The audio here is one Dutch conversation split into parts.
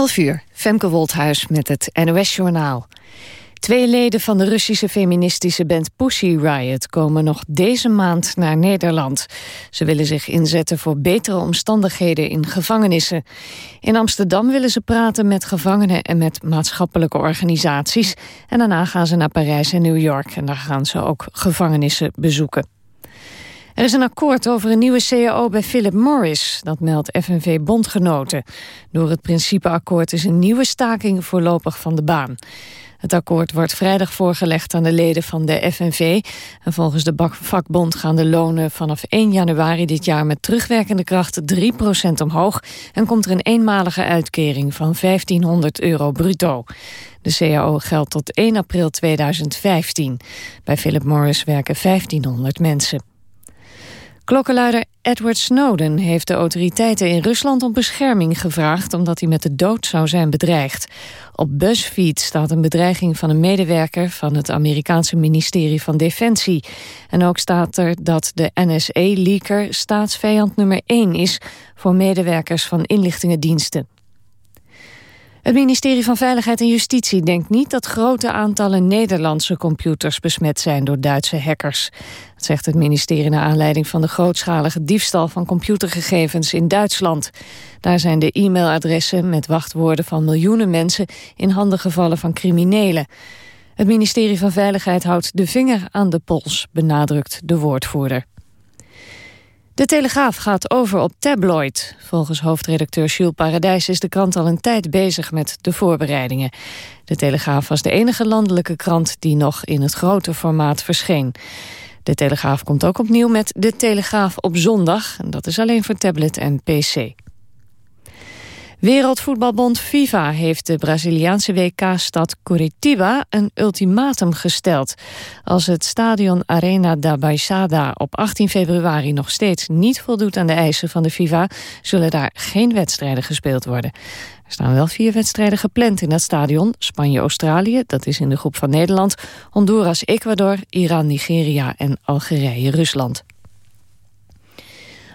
11 uur, Femke Wolthuis met het NOS-journaal. Twee leden van de Russische feministische band Pussy Riot... komen nog deze maand naar Nederland. Ze willen zich inzetten voor betere omstandigheden in gevangenissen. In Amsterdam willen ze praten met gevangenen... en met maatschappelijke organisaties. En daarna gaan ze naar Parijs en New York. En daar gaan ze ook gevangenissen bezoeken. Er is een akkoord over een nieuwe CAO bij Philip Morris, dat meldt FNV-bondgenoten. Door het principeakkoord is een nieuwe staking voorlopig van de baan. Het akkoord wordt vrijdag voorgelegd aan de leden van de FNV. En volgens de vakbond gaan de lonen vanaf 1 januari dit jaar met terugwerkende kracht 3% omhoog. En komt er een eenmalige uitkering van 1500 euro bruto. De CAO geldt tot 1 april 2015. Bij Philip Morris werken 1500 mensen. Klokkenluider Edward Snowden heeft de autoriteiten in Rusland om bescherming gevraagd omdat hij met de dood zou zijn bedreigd. Op BuzzFeed staat een bedreiging van een medewerker van het Amerikaanse ministerie van Defensie. En ook staat er dat de NSA-leaker staatsvijand nummer 1 is voor medewerkers van inlichtingendiensten. Het ministerie van Veiligheid en Justitie denkt niet dat grote aantallen Nederlandse computers besmet zijn door Duitse hackers. Dat zegt het ministerie naar aanleiding van de grootschalige diefstal van computergegevens in Duitsland. Daar zijn de e-mailadressen met wachtwoorden van miljoenen mensen in handen gevallen van criminelen. Het ministerie van Veiligheid houdt de vinger aan de pols, benadrukt de woordvoerder. De Telegraaf gaat over op tabloid. Volgens hoofdredacteur Jules Paradijs is de krant al een tijd bezig met de voorbereidingen. De Telegraaf was de enige landelijke krant die nog in het grote formaat verscheen. De Telegraaf komt ook opnieuw met De Telegraaf op zondag. En dat is alleen voor tablet en pc. Wereldvoetbalbond FIFA heeft de Braziliaanse WK-stad Curitiba een ultimatum gesteld. Als het stadion Arena da Baixada op 18 februari nog steeds niet voldoet aan de eisen van de FIFA, zullen daar geen wedstrijden gespeeld worden. Er staan wel vier wedstrijden gepland in dat stadion. Spanje-Australië, dat is in de groep van Nederland. Honduras, Ecuador, Iran, Nigeria en Algerije-Rusland.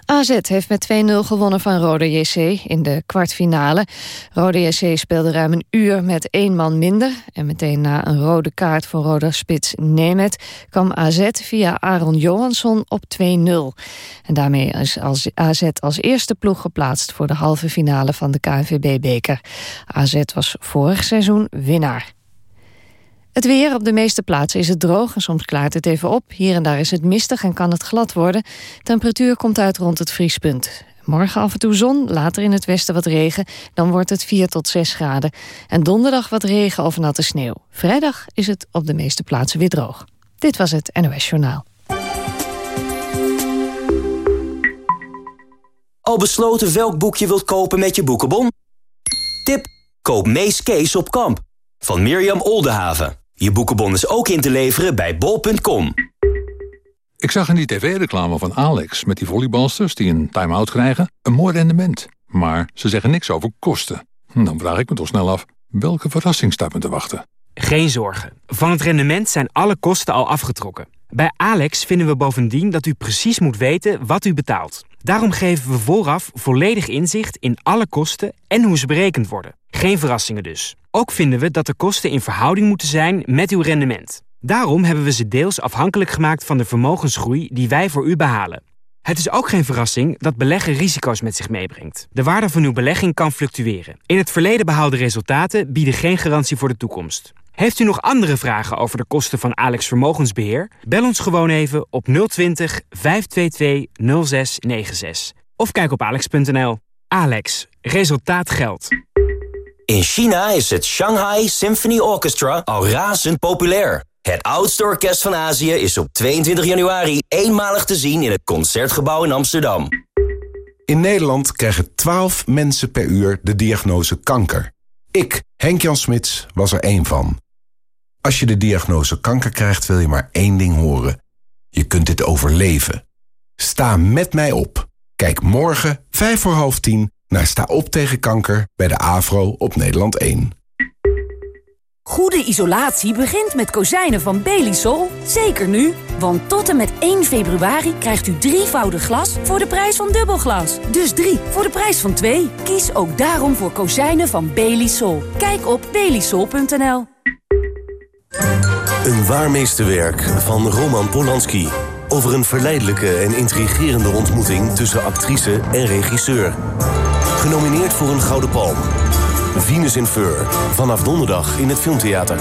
AZ heeft met 2-0 gewonnen van Rode JC in de kwartfinale. Rode JC speelde ruim een uur met één man minder. En meteen na een rode kaart voor Roda Spits Nemet... kwam AZ via Aaron Johansson op 2-0. En daarmee is AZ als eerste ploeg geplaatst... voor de halve finale van de KNVB-beker. AZ was vorig seizoen winnaar. Het weer op de meeste plaatsen is het droog en soms klaart het even op. Hier en daar is het mistig en kan het glad worden. Temperatuur komt uit rond het vriespunt. Morgen af en toe zon, later in het westen wat regen. Dan wordt het 4 tot 6 graden. En donderdag wat regen of natte sneeuw. Vrijdag is het op de meeste plaatsen weer droog. Dit was het NOS Journaal. Al besloten welk boek je wilt kopen met je boekenbon? Tip, koop Mees Kees op kamp. Van Mirjam Oldenhaven. Je boekenbon is ook in te leveren bij bol.com. Ik zag in die tv-reclame van Alex met die volleybalsters die een time-out krijgen een mooi rendement. Maar ze zeggen niks over kosten. Dan vraag ik me toch snel af, welke verrassing staat me te wachten? Geen zorgen. Van het rendement zijn alle kosten al afgetrokken. Bij Alex vinden we bovendien dat u precies moet weten wat u betaalt. Daarom geven we vooraf volledig inzicht in alle kosten en hoe ze berekend worden. Geen verrassingen dus. Ook vinden we dat de kosten in verhouding moeten zijn met uw rendement. Daarom hebben we ze deels afhankelijk gemaakt van de vermogensgroei die wij voor u behalen. Het is ook geen verrassing dat beleggen risico's met zich meebrengt. De waarde van uw belegging kan fluctueren. In het verleden behaalde resultaten bieden geen garantie voor de toekomst. Heeft u nog andere vragen over de kosten van Alex Vermogensbeheer? Bel ons gewoon even op 020 522 0696. Of kijk op alex.nl. Alex, resultaat geldt. In China is het Shanghai Symphony Orchestra al razend populair. Het oudste orkest van Azië is op 22 januari eenmalig te zien in het Concertgebouw in Amsterdam. In Nederland krijgen 12 mensen per uur de diagnose kanker. Ik, Henk-Jan Smits, was er één van. Als je de diagnose kanker krijgt, wil je maar één ding horen. Je kunt dit overleven. Sta met mij op. Kijk morgen, 5 voor half 10, naar Sta op tegen kanker bij de AVRO op Nederland 1. Goede isolatie begint met kozijnen van Belisol. Zeker nu, want tot en met 1 februari krijgt u drievoudig glas voor de prijs van dubbelglas. Dus drie voor de prijs van twee. Kies ook daarom voor kozijnen van Belisol. Kijk op belisol.nl. Een waarmeesterwerk van Roman Polanski. Over een verleidelijke en intrigerende ontmoeting tussen actrice en regisseur. Genomineerd voor een Gouden Palm. Venus in Fur. Vanaf donderdag in het Filmtheater.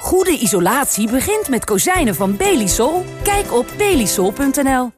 Goede isolatie begint met kozijnen van Belisol. Kijk op belisol.nl.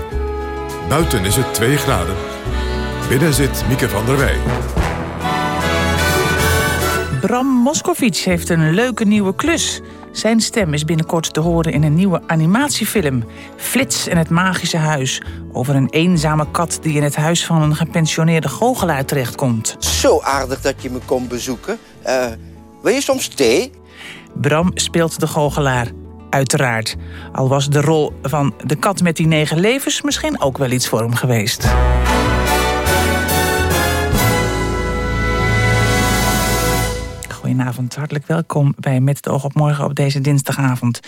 Buiten is het 2 graden. Binnen zit Mieke van der Wij. Bram Moskowitz heeft een leuke nieuwe klus. Zijn stem is binnenkort te horen in een nieuwe animatiefilm. Flits en het magische huis. Over een eenzame kat die in het huis van een gepensioneerde goochelaar terechtkomt. Zo aardig dat je me komt bezoeken. Uh, wil je soms thee? Bram speelt de goochelaar. Uiteraard. Al was de rol van de kat met die negen levens misschien ook wel iets voor hem geweest. Goedenavond, hartelijk welkom bij Met het oog op morgen op deze dinsdagavond.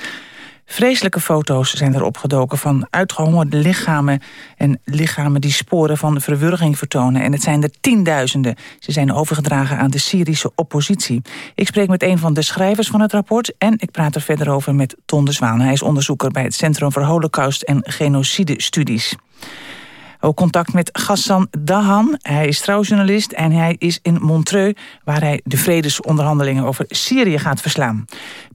Vreselijke foto's zijn er opgedoken van uitgehongerde lichamen... en lichamen die sporen van verwurging vertonen. En het zijn er tienduizenden. Ze zijn overgedragen aan de Syrische oppositie. Ik spreek met een van de schrijvers van het rapport... en ik praat er verder over met Ton de Zwaan. Hij is onderzoeker bij het Centrum voor Holocaust en Genocide Studies. Ook contact met Gassan Dahan. Hij is trouwjournalist en hij is in Montreux... waar hij de vredesonderhandelingen over Syrië gaat verslaan.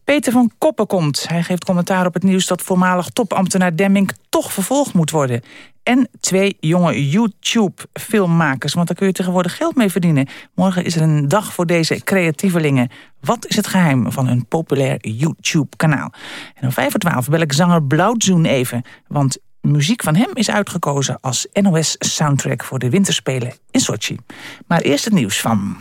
Peter van Koppen komt. Hij geeft commentaar op het nieuws dat voormalig topambtenaar Demming toch vervolgd moet worden. En twee jonge YouTube-filmmakers, want daar kun je tegenwoordig geld mee verdienen. Morgen is er een dag voor deze creatievelingen. Wat is het geheim van hun populair YouTube-kanaal? En om vijf voor twaalf bel ik zanger Blauwzoen even, want muziek van hem is uitgekozen als NOS-soundtrack voor de winterspelen in Sochi. Maar eerst het nieuws van...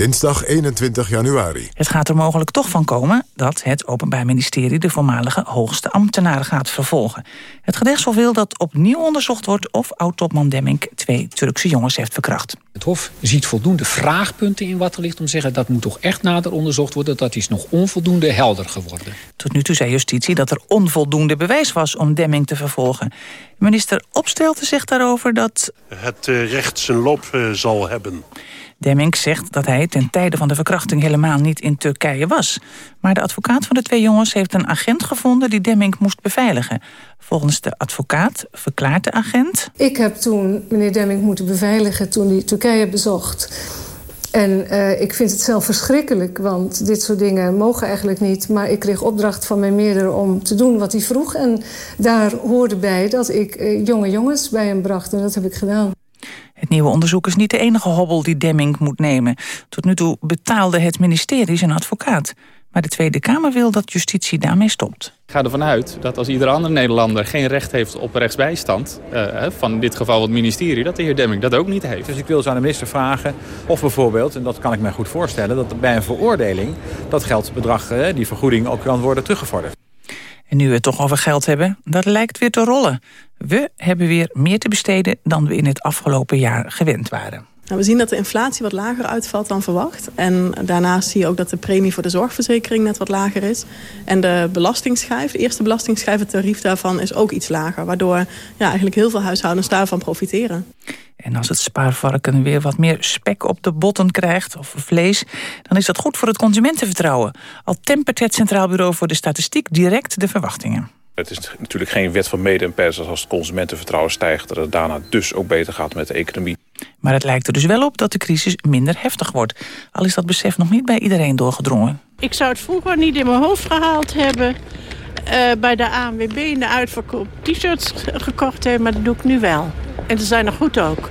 Dinsdag 21 januari. Het gaat er mogelijk toch van komen dat het Openbaar Ministerie... de voormalige hoogste ambtenaren gaat vervolgen. Het gerechtshof wil dat opnieuw onderzocht wordt... of oud-topman Demming twee Turkse jongens heeft verkracht. Het Hof ziet voldoende vraagpunten in wat er ligt... om te zeggen dat moet toch echt nader onderzocht worden. Dat is nog onvoldoende helder geworden. Tot nu toe zei justitie dat er onvoldoende bewijs was... om Demming te vervolgen. Minister Opstelten zegt daarover dat... Het eh, recht zijn loop eh, zal hebben. Demming zegt dat hij ten tijde van de verkrachting helemaal niet in Turkije was. Maar de advocaat van de twee jongens heeft een agent gevonden die Demming moest beveiligen. Volgens de advocaat verklaart de agent... Ik heb toen meneer Demming moeten beveiligen toen hij Turkije bezocht. En uh, ik vind het zelf verschrikkelijk, want dit soort dingen mogen eigenlijk niet. Maar ik kreeg opdracht van mijn meerdere om te doen wat hij vroeg. En daar hoorde bij dat ik uh, jonge jongens bij hem bracht. En dat heb ik gedaan. Het nieuwe onderzoek is niet de enige hobbel die Demming moet nemen. Tot nu toe betaalde het ministerie zijn advocaat. Maar de Tweede Kamer wil dat justitie daarmee stopt. Ik ga ervan uit dat als iedere andere Nederlander geen recht heeft op rechtsbijstand... Uh, van in dit geval het ministerie, dat de heer Demming dat ook niet heeft. Dus ik wil zo aan de minister vragen of bijvoorbeeld, en dat kan ik me goed voorstellen... dat bij een veroordeling dat geldbedrag, uh, die vergoeding ook kan worden teruggevorderd. En nu we het toch over geld hebben, dat lijkt weer te rollen. We hebben weer meer te besteden dan we in het afgelopen jaar gewend waren. Nou, we zien dat de inflatie wat lager uitvalt dan verwacht. En daarnaast zie je ook dat de premie voor de zorgverzekering net wat lager is. En de belastingsschijf, de eerste belastingsschijf, het tarief daarvan is ook iets lager. Waardoor ja, eigenlijk heel veel huishoudens daarvan profiteren. En als het spaarvarken weer wat meer spek op de botten krijgt, of vlees... dan is dat goed voor het consumentenvertrouwen. Al tempert het Centraal Bureau voor de Statistiek direct de verwachtingen. Het is natuurlijk geen wet van mede en pers als het consumentenvertrouwen stijgt... dat het daarna dus ook beter gaat met de economie. Maar het lijkt er dus wel op dat de crisis minder heftig wordt. Al is dat besef nog niet bij iedereen doorgedrongen. Ik zou het vroeger niet in mijn hoofd gehaald hebben... eh, bij de ANWB in de uitverkoop t-shirts gekocht heb, maar dat doe ik nu wel. En ze zijn er goed ook.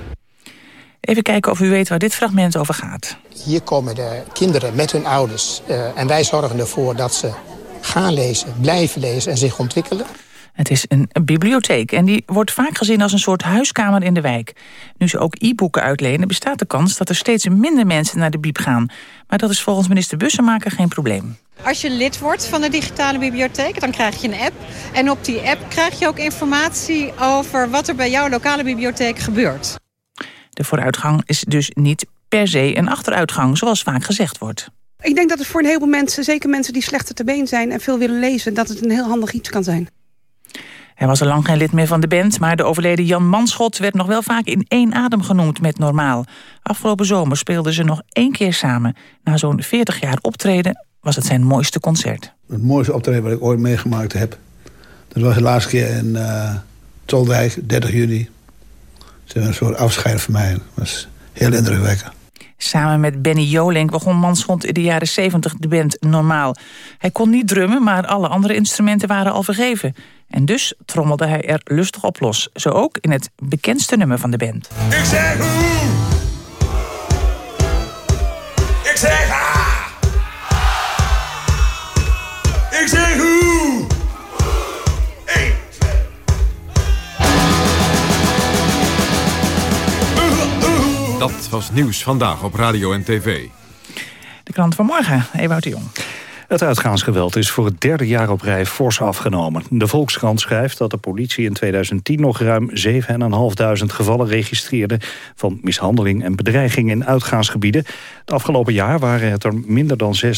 Even kijken of u weet waar dit fragment over gaat. Hier komen de kinderen met hun ouders. Uh, en wij zorgen ervoor dat ze gaan lezen, blijven lezen en zich ontwikkelen. Het is een bibliotheek en die wordt vaak gezien als een soort huiskamer in de wijk. Nu ze ook e-boeken uitlenen, bestaat de kans dat er steeds minder mensen naar de bieb gaan. Maar dat is volgens minister Bussemaker geen probleem. Als je lid wordt van de digitale bibliotheek, dan krijg je een app. En op die app krijg je ook informatie over wat er bij jouw lokale bibliotheek gebeurt. De vooruitgang is dus niet per se een achteruitgang, zoals vaak gezegd wordt. Ik denk dat het voor een heleboel mensen, zeker mensen die slechter te been zijn... en veel willen lezen, dat het een heel handig iets kan zijn. Hij was al lang geen lid meer van de band, maar de overleden Jan Manschot werd nog wel vaak in één adem genoemd met Normaal. Afgelopen zomer speelden ze nog één keer samen. Na zo'n 40 jaar optreden was het zijn mooiste concert. Het mooiste optreden wat ik ooit meegemaakt heb. Dat was de laatste keer in uh, Toldijk, 30 juni. Het een soort afscheid voor mij. Dat was heel indrukwekkend. Samen met Benny Jolink begon Manschot in de jaren 70 de band Normaal. Hij kon niet drummen, maar alle andere instrumenten waren al vergeven. En dus trommelde hij er lustig op los. Zo ook in het bekendste nummer van de band. Ik zeg hoe! Ik zeg ha! Ik zeg hoe! Dat was nieuws vandaag op radio en tv. De krant van morgen, Ewout de Jong. Het uitgaansgeweld is voor het derde jaar op rij fors afgenomen. De Volkskrant schrijft dat de politie in 2010 nog ruim 7.500 gevallen registreerde... van mishandeling en bedreiging in uitgaansgebieden. Het afgelopen jaar waren het er minder dan 6.000.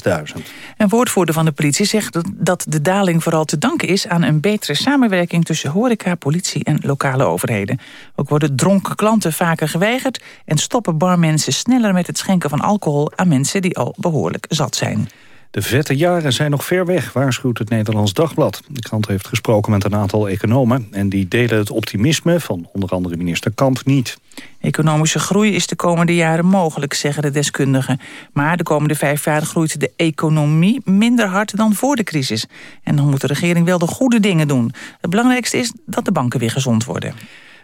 Een woordvoerder van de politie zegt dat de daling vooral te danken is... aan een betere samenwerking tussen horeca, politie en lokale overheden. Ook worden dronken klanten vaker geweigerd... en stoppen barmensen sneller met het schenken van alcohol... aan mensen die al behoorlijk zat zijn. De vette jaren zijn nog ver weg, waarschuwt het Nederlands Dagblad. De krant heeft gesproken met een aantal economen... en die delen het optimisme van onder andere minister Kamp niet. Economische groei is de komende jaren mogelijk, zeggen de deskundigen. Maar de komende vijf jaar groeit de economie minder hard dan voor de crisis. En dan moet de regering wel de goede dingen doen. Het belangrijkste is dat de banken weer gezond worden.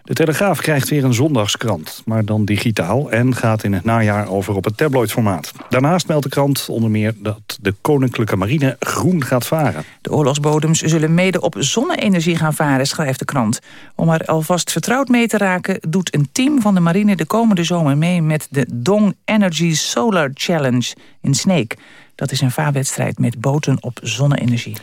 De Telegraaf krijgt weer een zondagskrant, maar dan digitaal... en gaat in het najaar over op het tabloidformaat. Daarnaast meldt de krant onder meer dat de Koninklijke Marine groen gaat varen. De oorlogsbodems zullen mede op zonne-energie gaan varen, schrijft de krant. Om er alvast vertrouwd mee te raken... doet een team van de marine de komende zomer mee... met de Dong Energy Solar Challenge in Sneek. Dat is een vaarwedstrijd met boten op zonne-energie.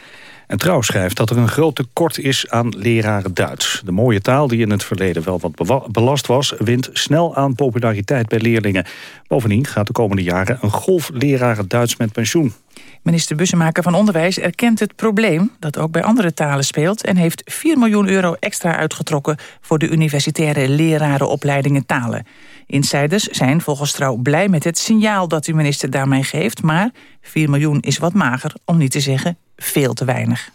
En Trouw schrijft dat er een groot tekort is aan leraren Duits. De mooie taal die in het verleden wel wat belast was... wint snel aan populariteit bij leerlingen. Bovendien gaat de komende jaren een golf leraren Duits met pensioen. Minister Bussemaker van Onderwijs erkent het probleem... dat ook bij andere talen speelt... en heeft 4 miljoen euro extra uitgetrokken... voor de universitaire lerarenopleidingen talen. Insiders zijn volgens Trouw blij met het signaal dat de minister daarmee geeft... maar 4 miljoen is wat mager, om niet te zeggen veel te weinig.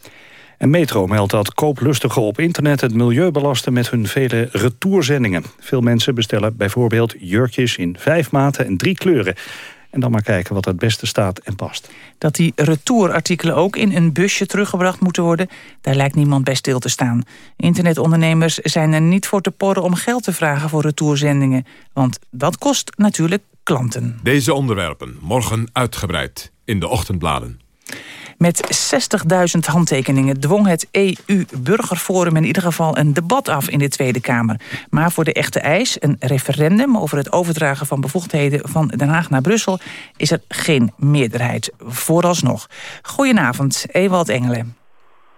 En Metro meldt dat kooplustigen op internet het milieu belasten met hun vele retourzendingen. Veel mensen bestellen bijvoorbeeld jurkjes in vijf maten en drie kleuren. En dan maar kijken wat het beste staat en past. Dat die retourartikelen ook in een busje teruggebracht moeten worden... daar lijkt niemand bij stil te staan. Internetondernemers zijn er niet voor te porren om geld te vragen voor retourzendingen. Want dat kost natuurlijk klanten. Deze onderwerpen morgen uitgebreid in de ochtendbladen. Met 60.000 handtekeningen dwong het EU-burgerforum in ieder geval een debat af in de Tweede Kamer. Maar voor de echte eis, een referendum over het overdragen van bevoegdheden van Den Haag naar Brussel, is er geen meerderheid, vooralsnog. Goedenavond, Ewald Engelen.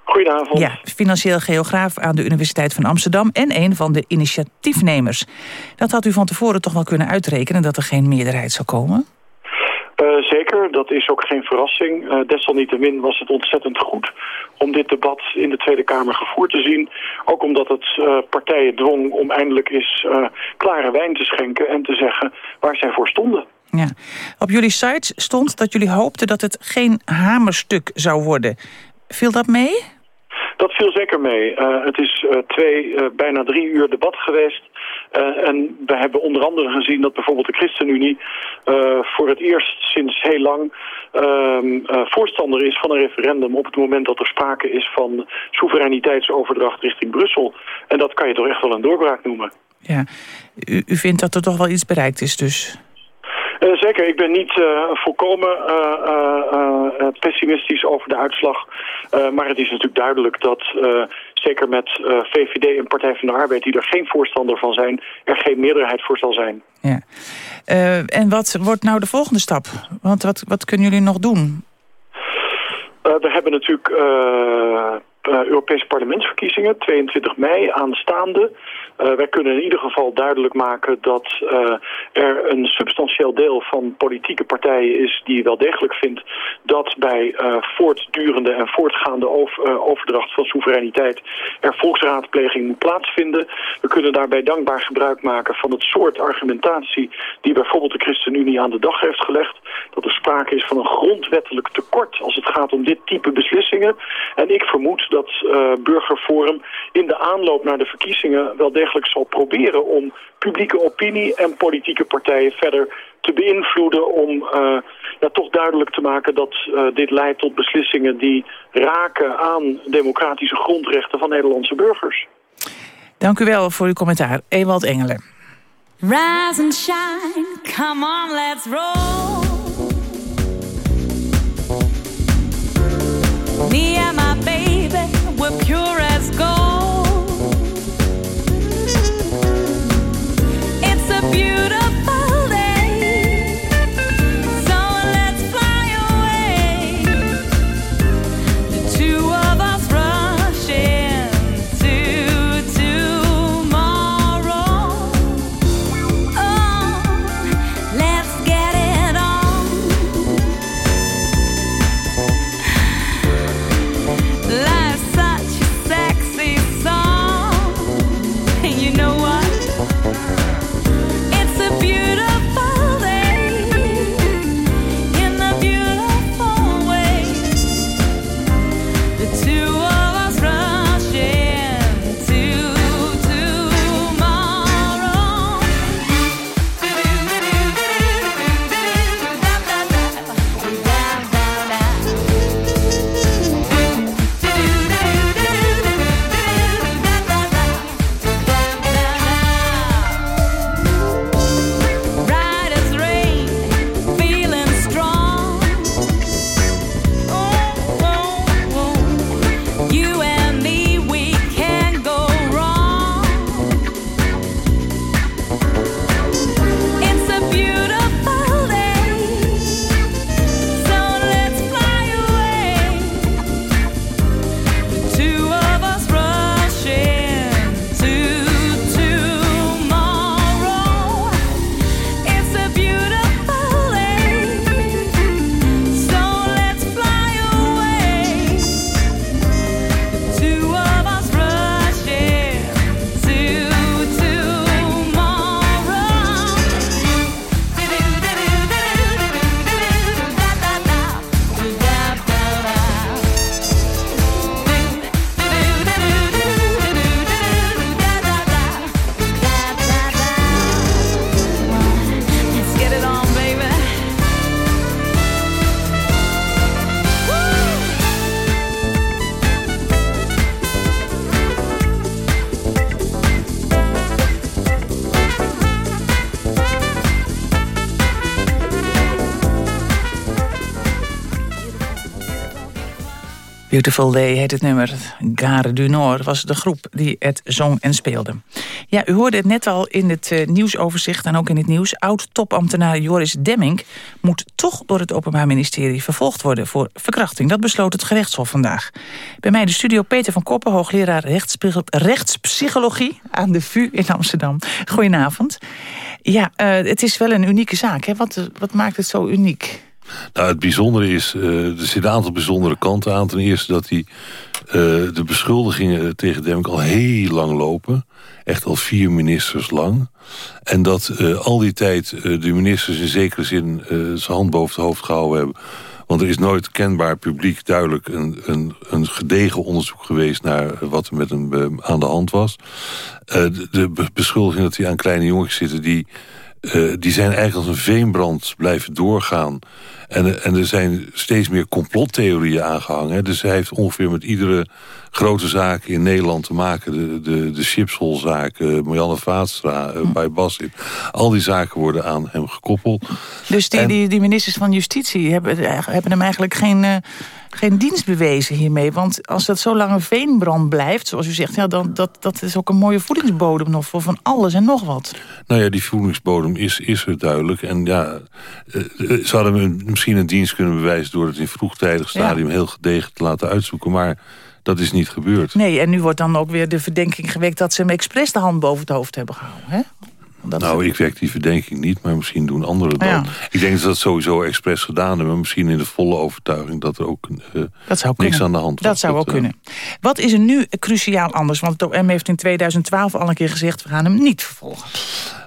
Goedenavond. Ja, financieel geograaf aan de Universiteit van Amsterdam... en een van de initiatiefnemers. Dat had u van tevoren toch wel kunnen uitrekenen... dat er geen meerderheid zou komen? Uh, zeker, dat is ook geen verrassing. Uh, desalniettemin was het ontzettend goed om dit debat in de Tweede Kamer gevoerd te zien. Ook omdat het uh, partijen dwong om eindelijk eens klare wijn te schenken... en te zeggen waar zij voor stonden. Ja. Op jullie site stond dat jullie hoopten dat het geen hamerstuk zou worden. Viel dat mee? Dat viel zeker mee. het is twee, bijna drie uur debat geweest Uh, en we hebben onder andere gezien dat bijvoorbeeld de ChristenUnie uh, voor het eerst sinds heel lang uh, voorstander is van een referendum op het moment dat er sprake is van soevereiniteitsoverdracht richting Brussel. En dat kan je toch echt wel een doorbraak noemen. Ja, u, u vindt dat er toch wel iets bereikt is dus? Uh, zeker, ik ben niet uh, volkomen uh, pessimistisch over de uitslag. maar het is natuurlijk duidelijk dat, zeker met VVD en Partij van de Arbeid... die er geen voorstander van zijn, er geen meerderheid voor zal zijn. Ja. en wat wordt nou de volgende stap? Want wat, wat kunnen jullie nog doen? we hebben natuurlijk Europese parlementsverkiezingen, 22 mei aanstaande... Uh, wij kunnen in ieder geval duidelijk maken dat uh, er een substantieel deel van politieke partijen is die wel degelijk vindt dat bij voortdurende en voortgaande over, overdracht van soevereiniteit er volksraadpleging moet plaatsvinden. We kunnen daarbij dankbaar gebruik maken van het soort argumentatie die bijvoorbeeld de ChristenUnie aan de dag heeft gelegd. Dat er sprake is van een grondwettelijk tekort als het gaat om dit type beslissingen. En ik vermoed dat Burgerforum in de aanloop naar de verkiezingen wel degelijk zal proberen om publieke opinie en politieke partijen verder te beïnvloeden om uh, ja, toch duidelijk te maken dat uh, dit leidt tot beslissingen die raken aan democratische grondrechten van Nederlandse burgers. Dank u wel voor uw commentaar. Ewald Engelen. Rise and shine, come on, let's roll. Me and my Beautiful Day heet het nummer. Gare du Nord was de groep die het zong en speelde. Ja, u hoorde het net al in het uh, nieuwsoverzicht en ook in het nieuws. Oud-topambtenaar Joris Demming moet toch door het Openbaar Ministerie vervolgd worden voor verkrachting. Dat besloot het gerechtshof vandaag. Bij mij de studio Peter van Koppen, hoogleraar rechtspsychologie aan de VU in Amsterdam. Goedenavond. Ja, uh, het is wel een unieke zaak. Hè? Wat, wat maakt het zo uniek? Nou, het bijzondere is, uh, er zitten een aantal bijzondere kanten aan. Ten eerste dat die, uh, de beschuldigingen tegen Demk al heel lang lopen. Echt al vier ministers lang. En dat uh, al die tijd de ministers in zekere zin zijn hand boven het hoofd gehouden hebben. Want er is nooit kenbaar publiek duidelijk een, een, een gedegen onderzoek geweest... naar wat er met hem eh, aan de hand was. De, de beschuldiging dat hij aan kleine jongens zitten... die uh, die zijn eigenlijk als een veenbrand blijven doorgaan. En, en er zijn steeds meer complottheorieën aangehangen. Dus hij heeft ongeveer met iedere grote zaak in Nederland te maken. De, de, de Chipsholzaak, uh, Marianne Vaatstra, uh, bij Bassip. Al die zaken worden aan hem gekoppeld. Dus die, die, die ministers van Justitie hebben, hebben hem eigenlijk geen... Geen dienst bewezen hiermee. Want als dat zo lang een veenbrand blijft, zoals u zegt... Ja, dan, dat, dat is ook een mooie voedingsbodem nog voor van alles en nog wat. Nou ja, die voedingsbodem is, is er duidelijk. En ja, ze hadden misschien een dienst kunnen bewijzen... door het in vroegtijdig stadium heel gedegen te laten uitzoeken. Maar dat is niet gebeurd. Nee, en nu wordt dan ook weer de verdenking gewekt... dat ze hem expres de hand boven het hoofd hebben gehouden. Hè? Nou, ik werk die verdenking niet, maar misschien doen anderen dat. Ik denk dat ze dat sowieso expres gedaan hebben... maar misschien in de volle overtuiging dat er ook uh, dat zou niks aan de hand was. Dat zou ook kunnen. Wat is er nu cruciaal anders? Want het OM heeft in 2012 al een keer gezegd... we gaan hem niet vervolgen.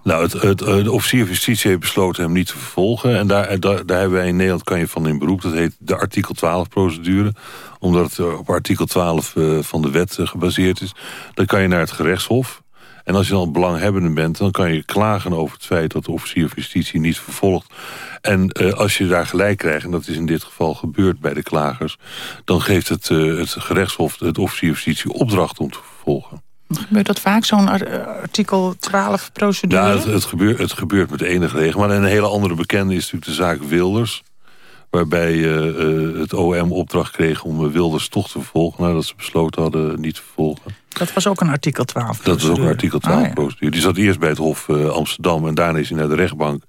Nou, het, het, de officier van justitie heeft besloten hem niet te vervolgen. En daar, daar, daar hebben wij in Nederland kan je van in beroep. Dat heet de artikel 12 procedure. Omdat het op artikel 12 uh, van de wet gebaseerd is. Dan kan je naar het gerechtshof. En als je dan belanghebbende bent, dan kan je klagen over het feit... dat de officier van justitie niet vervolgt. En uh, als je daar gelijk krijgt, en dat is in dit geval gebeurd bij de klagers... dan geeft het, uh, het gerechtshof het officier van justitie opdracht om te vervolgen. Gebeurt dat vaak, zo'n artikel 12 procedure? Ja, het, het, gebeurt, het gebeurt met enige regel. Maar een hele andere bekende is natuurlijk de zaak Wilders waarbij uh, het OM opdracht kreeg om Wilders toch te vervolgen... nadat ze besloten hadden niet te vervolgen. Dat was ook een artikel 12 Dat was ook een artikel 12 ah, procedure. Die zat eerst bij het Hof uh, Amsterdam en daarna is hij naar de rechtbank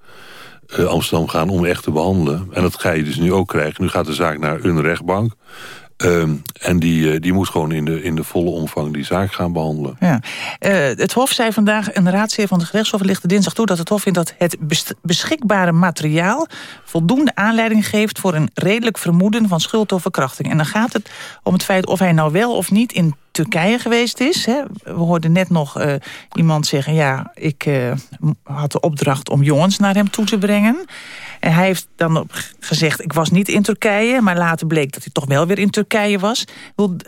uh, Amsterdam gaan om echt te behandelen. En dat ga je dus nu ook krijgen. Nu gaat de zaak naar een rechtbank. Um, en die, uh, die moet gewoon in de, in de volle omvang die zaak gaan behandelen. Ja. Uh, het Hof zei vandaag, een raadsheer van de gerechtshof lichtte dinsdag toe... dat het Hof vindt dat het beschikbare materiaal... voldoende aanleiding geeft voor een redelijk vermoeden van schuld of verkrachting. En dan gaat het om het feit of hij nou wel of niet in Turkije geweest is. Hè. We hoorden net nog uh, iemand zeggen... ja, ik had de opdracht om jongens naar hem toe te brengen... En hij heeft dan gezegd, ik was niet in Turkije... maar later bleek dat hij toch wel weer in Turkije was.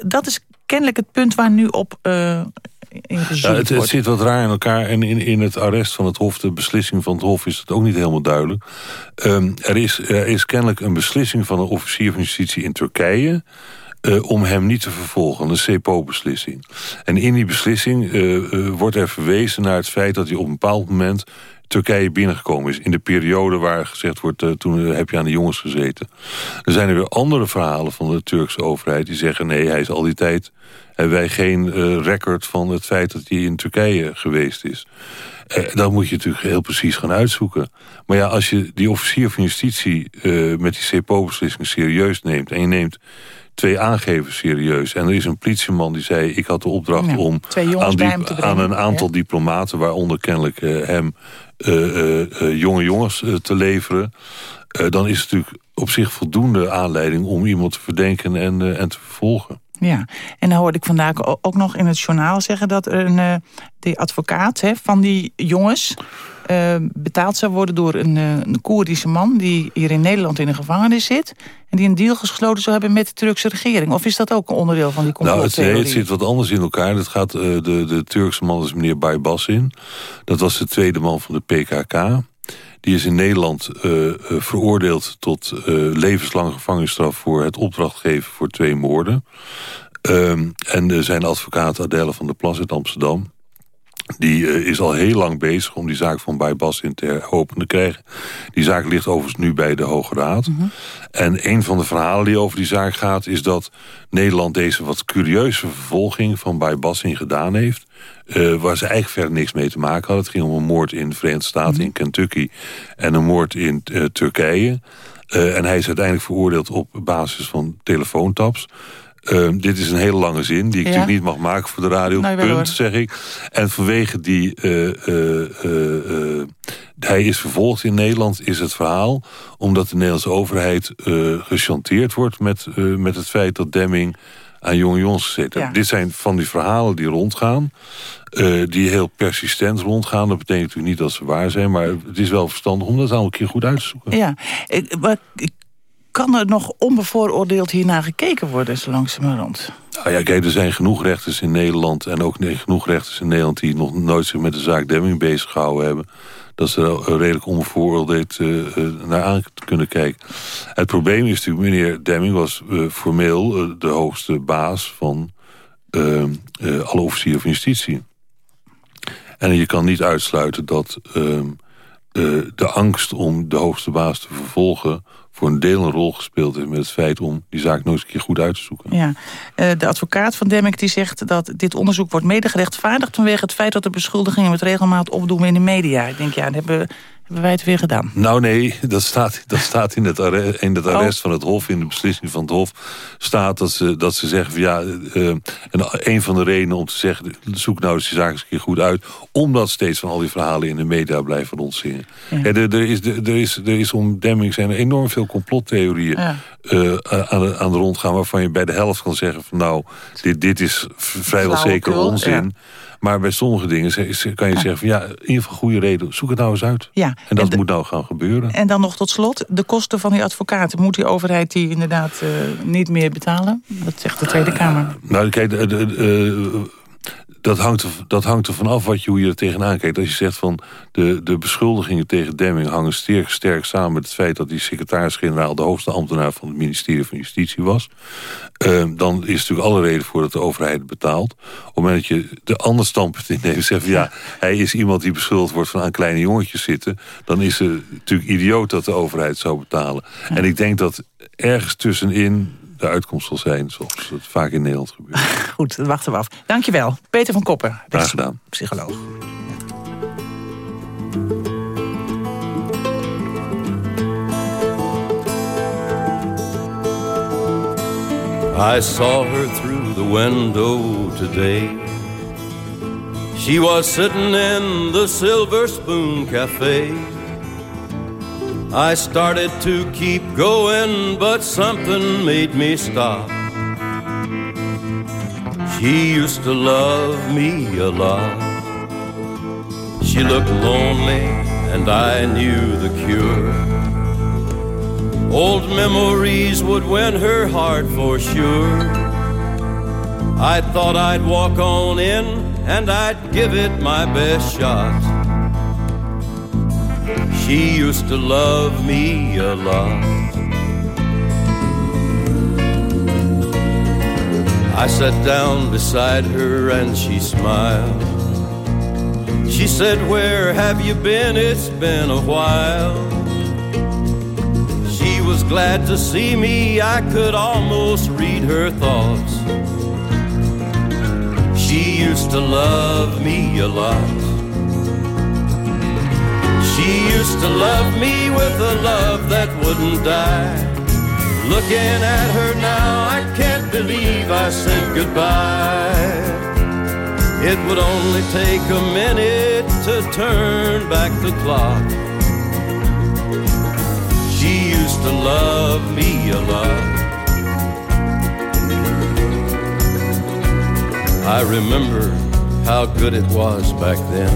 Dat is kennelijk het punt waar nu op uh, ja, het, het, zit wat raar in elkaar. En in, in het arrest van het Hof, de beslissing van het Hof... is het ook niet helemaal duidelijk. Um, er, is, er is kennelijk een beslissing van een officier van justitie in Turkije... Uh, om hem niet te vervolgen, een CEPO-beslissing. En in die beslissing uh, uh, wordt er verwezen naar het feit dat hij op een bepaald moment Turkije binnengekomen is. In de periode waar gezegd wordt, uh, toen heb je aan de jongens gezeten. Er zijn er weer andere verhalen van de Turkse overheid... die zeggen, nee, hij is al die tijd... hebben wij geen uh, record van het feit dat hij in Turkije geweest is. Uh, dan moet je natuurlijk heel precies gaan uitzoeken. Maar ja, als je die officier van justitie... met die CEPO-beslissing serieus neemt... en je neemt twee aangevers serieus. En er is een politieman die zei... ik had de opdracht om aan, die, aan, een aantal ja. diplomaten... waaronder kennelijk uh, hem uh, uh, jonge jongens te leveren... dan is het natuurlijk op zich voldoende aanleiding... om iemand te verdenken en, en te vervolgen. Ja, en dan hoorde ik vandaag ook nog in het journaal zeggen... dat een, de advocaat hè, van die jongens... Uh, betaald zou worden door een, uh, een Koerdische man... die hier in Nederland in de gevangenis zit... en die een deal gesloten zou hebben met de Turkse regering. Of is dat ook een onderdeel van die complottheorie? Nou, het, het, zit wat anders in elkaar. Het gaat, uh, de, de Turkse man is meneer Baybas in. Dat was de tweede man van de PKK. Die is in Nederland veroordeeld tot levenslange gevangenisstraf... voor het opdracht geven voor twee moorden. Um, en zijn advocaat Adele van der Plas uit Amsterdam die uh, is al heel lang bezig om die zaak van Baybas in te open te krijgen. Die zaak ligt overigens nu bij de Hoge Raad. Mm -hmm. En een van de verhalen die over die zaak gaat... is dat Nederland deze wat curieuze vervolging van Baybas gedaan heeft. Uh, waar ze eigenlijk verder niks mee te maken hadden. Het ging om een moord in de Verenigde Staten, mm -hmm. in Kentucky... en een moord in uh, Turkije. en hij is uiteindelijk veroordeeld op basis van telefoontaps... Uh, dit is een hele lange zin die ik ja. natuurlijk niet mag maken voor de radio. Nou, punt, zeg ik. En vanwege die... Uh, uh, hij is vervolgd in Nederland, is het verhaal... omdat de Nederlandse overheid gechanteerd wordt... met, met het feit dat Demming aan jonge jongens gezeten ja. Dit zijn van die verhalen die rondgaan. die heel persistent rondgaan. Dat betekent natuurlijk niet dat ze waar zijn. Maar het is wel verstandig om dat allemaal een keer goed uit te zoeken. Ja, ik, ik kan er nog onbevooroordeeld hiernaar gekeken worden, zo langzamerhand? Nou ja, kijk, er zijn genoeg rechters in Nederland... en ook genoeg rechters in Nederland... die nog nooit zich met de zaak Demming bezig gehouden hebben... dat ze er redelijk onbevooroordeeld uh, naar aan kunnen kijken. Het probleem is natuurlijk, meneer Demming was uh, formeel de hoogste baas... van alle officieren van justitie. En je kan niet uitsluiten dat ehm, de angst om de hoogste baas te vervolgen voor een deel een rol gespeeld heeft met het feit om die zaak nog eens een keer goed uit te zoeken. Ja, de advocaat van Demmink die zegt dat dit onderzoek wordt mede gerechtvaardigd vanwege het feit dat de beschuldigingen met regelmaat opdoen in de media. Ik denk, ja, dat hebben hebben wij het weer gedaan? Nou nee, dat staat, dat staat in het arrest, in het oh. arrest van het Hof, in de beslissing van het Hof, staat dat ze, dat ze zeggen van ja, uh, een van de redenen om te zeggen, zoek nou eens die zaak eens een keer goed uit, omdat steeds van al die verhalen in de media blijven rondzingen. Ja. er, er, is, er, is, er is om Demming zijn er enorm veel complottheorieën ja. uh, aan, de, aan de rond gaan, waarvan je bij de helft kan zeggen van nou, dit, dit is vrijwel zeker onzin. Maar bij sommige dingen kan je zeggen van ja, in ieder geval goede reden. Zoek het nou eens uit. Ja. En dat moet nou gaan gebeuren. En dan nog tot slot, de kosten van die advocaten. Moet die overheid die inderdaad uh, niet meer betalen? Dat zegt de Tweede Kamer. Uh, nou, kijk, de, de, de, dat hangt, er, dat hangt er vanaf wat je, hoe je er tegenaan kijkt. Als je zegt van de, de beschuldigingen tegen Demming hangen sterk, sterk samen met het feit dat die secretaris-generaal de hoogste ambtenaar van het ministerie van Justitie was. Uh, dan is natuurlijk alle reden voor dat de overheid betaalt. Op het moment dat je de andere standpunt inneemt, zegt van ja, hij is iemand die beschuldigd wordt van aan kleine jongetjes zitten, dan is het natuurlijk idioot dat de overheid zou betalen. En ik denk dat ergens tussenin de uitkomst zal zijn, zoals het vaak in Nederland gebeurt. Goed, dat wachten we af. Dankjewel. Peter van Koppen. Graag gedaan. Psycholoog. I saw her through the window today. She was sitting in the Silver Spoon Cafe. I started to keep going, but something made me stop. She used to love me a lot. She looked lonely, and I knew the cure. Old memories would win her heart for sure. I thought I'd walk on in, and I'd give it my best shot. She used to love me a lot. I sat down beside her and she smiled. She said, Where have you been? It's been a while. She was glad to see me, I could almost read her thoughts. She used to love me a lot. She used to love me with a love that wouldn't die. Looking at her now, I can't believe I said goodbye. It would only take a minute to turn back the clock. She used to love me a lot. I remember how good it was back then.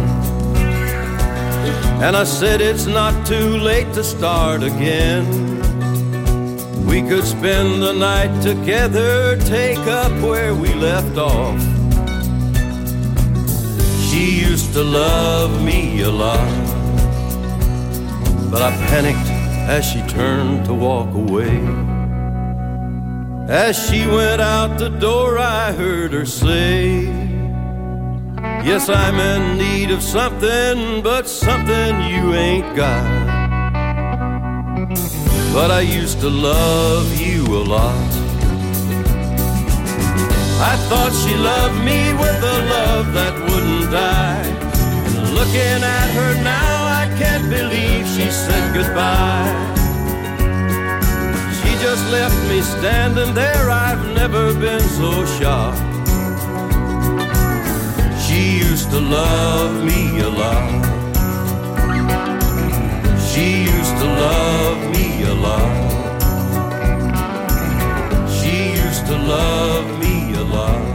And I said it's not too late to start again. We could spend the night together, take up where we left off. She used to love me a lot. But I panicked as she turned to walk away. As she went out the door, I heard her say, Yes, I'm in need of something, but something you ain't got. But I used to love you a lot. I thought she loved me with a love that wouldn't die. And looking at her now, I can't believe she said goodbye. She just left me standing there, I've never been so shocked. She used to love me a lot. She used to love She used to love me a lot.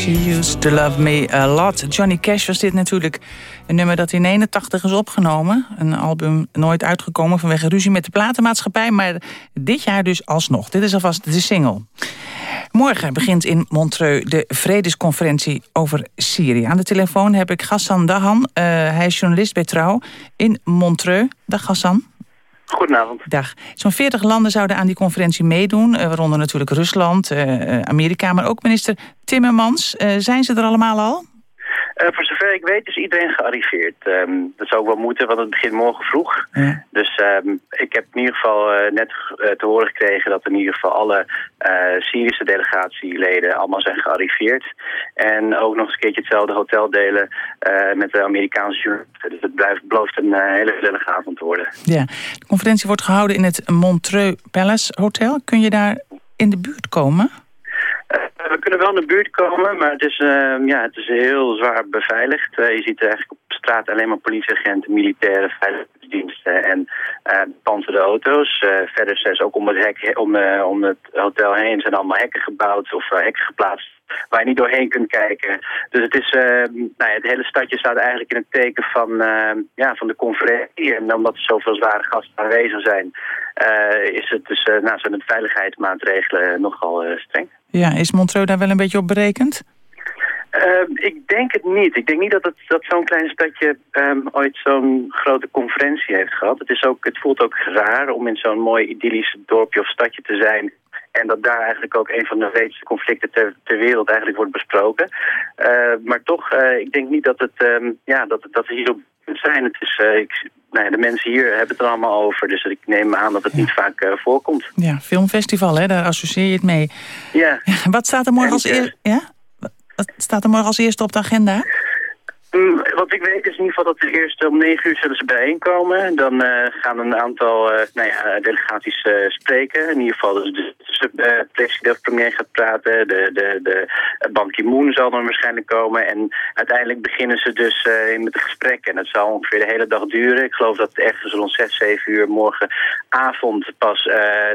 She Used to Love Me a Lot. Johnny Cash was dit natuurlijk een nummer dat in 81 is opgenomen. Een album nooit uitgekomen vanwege ruzie met de platenmaatschappij... maar dit jaar dus alsnog. Dit is alvast de single. Morgen begint in Montreux de vredesconferentie over Syrië. Aan de telefoon heb ik Gassan Dahan. Uh, hij is journalist bij Trouw in Montreux. Dag Gassan. Goedenavond. Dag. Zo'n 40 landen zouden aan die conferentie meedoen. Uh, waaronder natuurlijk Rusland, uh, Amerika, maar ook minister Timmermans. zijn ze er allemaal al? Uh, voor zover ik weet is iedereen gearriveerd. Um, dat zou ook wel moeten, want het begint morgen vroeg. Ja. Dus um, ik heb in ieder geval uh, net uh, te horen gekregen dat in ieder geval alle Syrische delegatieleden allemaal zijn gearriveerd. En ook nog eens een keertje hetzelfde hotel delen met de Amerikaanse journalisten. Dus het blijft, belooft een hele gezellige avond te worden. Ja, de conferentie wordt gehouden in het Montreux Palace Hotel. Kun je daar in de buurt komen? Kunnen wel in de buurt komen, maar het is, uh, ja, het is heel zwaar beveiligd. Uh, je ziet eigenlijk op straat alleen maar politieagenten, militaire veiligheidsdiensten en uh, auto's. verder zijn ook om het, hek, om, om het hotel heen zijn allemaal hekken gebouwd of hekken geplaatst waar je niet doorheen kunt kijken. Dus het, is, nou ja, het hele stadje staat eigenlijk in het teken van, ja, van de conferentie. En omdat er zoveel zware gasten aanwezig zijn, is het dus, nou, zijn de veiligheidsmaatregelen nogal streng. Ja, is Montreux daar wel een beetje op berekend? Uh, ik denk het niet. Ik denk niet dat, het, dat zo'n klein stadje um, ooit zo'n grote conferentie heeft gehad. Het, is ook, het voelt ook raar om in zo'n mooi idyllisch dorpje of stadje te zijn... En dat daar eigenlijk ook een van de vreedste conflicten ter, ter, wereld eigenlijk wordt besproken. Uh, maar toch, uh, ik denk niet dat, het, um, ja, dat, dat we hierop zijn. Het is, uh, ik, nou ja, de mensen hier hebben het er allemaal over. Dus ik neem aan dat het niet vaak uh, voorkomt. Ja, filmfestival, hè, daar associeer je het mee. Ja. Wat staat er morgen als, eer ja? Wat staat er morgen als eerste op de agenda? Mm, wat ik weet is in ieder geval dat de eerst om negen uur zullen ze bijeenkomen. Dan uh, gaan een aantal uh, nou ja, delegaties uh, spreken. In ieder geval dus de, de president-premier gaat praten. De, de, de Ban Ki-moon zal dan waarschijnlijk komen. En uiteindelijk beginnen ze dus met een gesprek. En dat zal ongeveer de hele dag duren. Ik geloof dat echt rond zes, zeven uur morgenavond pas,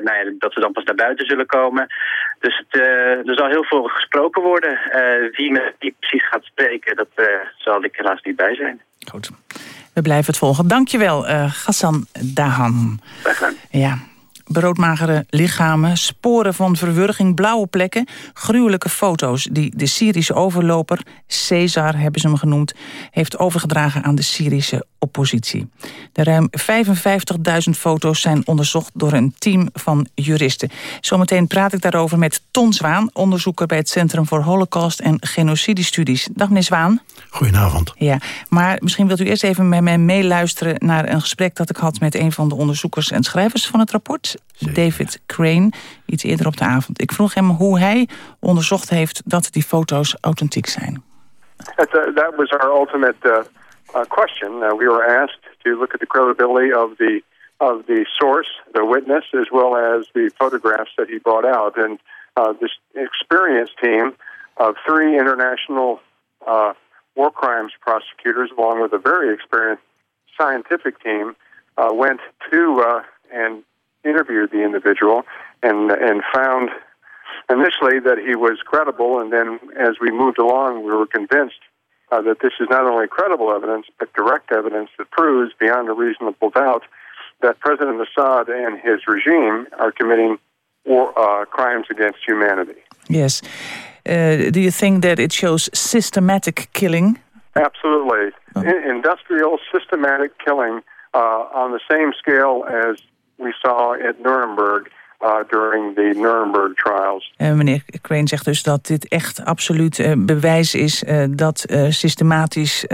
nou ja, dat we dan pas naar buiten zullen komen. Dus het, er zal heel veel gesproken worden. wie met wie precies gaat spreken, dat zal ik helaas niet bij zijn. Goed. We blijven het volgen. Dankjewel, uh, Gassan Dahan. Ja. Broodmagere lichamen, sporen van verwurging, blauwe plekken... gruwelijke foto's die de Syrische overloper, Caesar hebben ze hem genoemd... heeft overgedragen aan de Syrische oppositie. De ruim 55.000 foto's zijn onderzocht door een team van juristen. Zometeen praat ik daarover met Ton Zwaan... onderzoeker bij het Centrum voor Holocaust en Genocidestudies. Dag meneer Zwaan. Goedenavond. Ja, maar misschien wilt u eerst even met mij meeluisteren... naar een gesprek dat ik had met een van de onderzoekers en schrijvers van het rapport... David Crane, iets eerder op de avond. Ik vroeg hem hoe hij onderzocht heeft dat die foto's authentiek zijn. That, uh, was our ultimate uh, uh, question. Uh, we were asked to look at the credibility of the of the source, the witness, as well as the photographs that he brought out. And uh, this experienced team of three international uh, war crimes prosecutors, along with a very experienced scientific team, uh, went to and interviewed the individual and and found initially that he was credible, and then as we moved along, we were convinced uh, that this is not only credible evidence but direct evidence that proves beyond a reasonable doubt that President Assad and his regime are committing war, uh, crimes against humanity. Yes. Uh, do you think that it shows systematic killing? Absolutely. Oh. In industrial, systematic killing uh, on the same scale as we saw at Nuremberg uh, during the Nuremberg trials. Uh, meneer Crane zegt dus dat dit echt absoluut uh, bewijs is uh, dat systematisch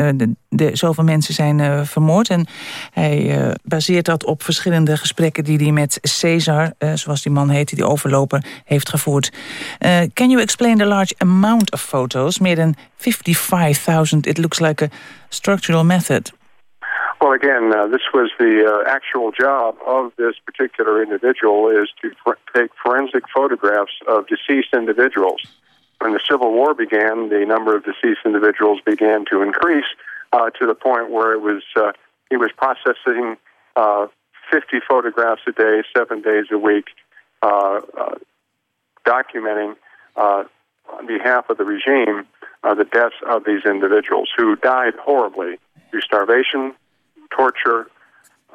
de, zoveel mensen zijn vermoord. En hij baseert dat op verschillende gesprekken die hij met Caesar, zoals die man heet, die overloper, heeft gevoerd. can you explain the large amount of photos? Meer dan 55,000. It looks like a structural method. Well, again, uh, this was the uh, actual job of this particular individual is to take forensic photographs of deceased individuals. When the Civil War began, the number of deceased individuals began to increase uh, to the point where it was uh, he was processing uh, 50 photographs a day, seven days a week, uh, documenting on behalf of the regime uh, the deaths of these individuals who died horribly through starvation, torture,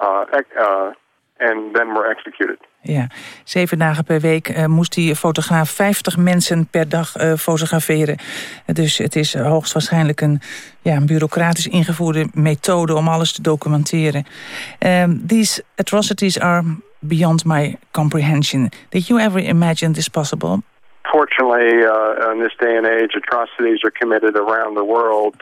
uh, uh, and then were executed. Ja, zeven dagen per week uh, moest die fotograaf 50 mensen per dag uh, fotograferen. Dus het is hoogstwaarschijnlijk een, ja, een bureaucratisch ingevoerde methode om alles te documenteren. Um, these atrocities are beyond my comprehension. Did you ever imagine this possible? Fortunately, uh, in this day and age, atrocities are committed around the world.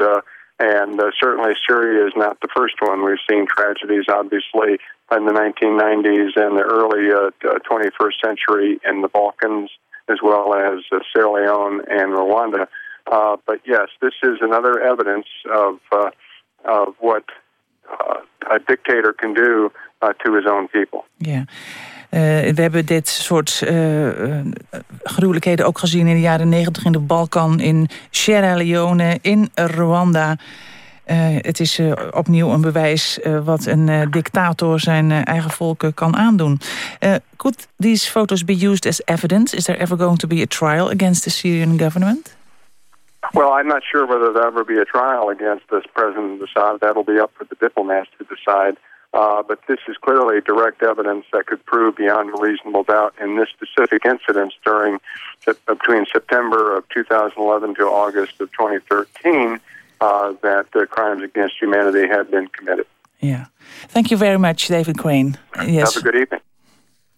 Uh, and uh, certainly Syria is not the first one. We've seen tragedies, obviously, in the 1990s and the early uh, 21st century in the Balkans, as well as uh, Sierra Leone and Rwanda. Uh, but yes, this is another evidence of uh, of what uh, a dictator can do uh, to his own people. Ja. We hebben dit soort gruwelijkheden ook gezien in de jaren negentig in de Balkan, in Sierra Leone, in Rwanda. Het is opnieuw een bewijs wat een dictator zijn eigen volk kan aandoen. could these photos be used as evidence? Is there ever going to be a trial against the Syrian government? Well, I'm not sure whether there'll ever be a trial against this President Assad. That'll be up for the diplomats to decide. Uh, but this is clearly direct evidence that could prove beyond a reasonable doubt in this specific incident during between September of 2011 to August of 2013 uh, that the crimes against humanity have been committed. Yeah. Thank you very much, David Crane. Yes. Have a good evening.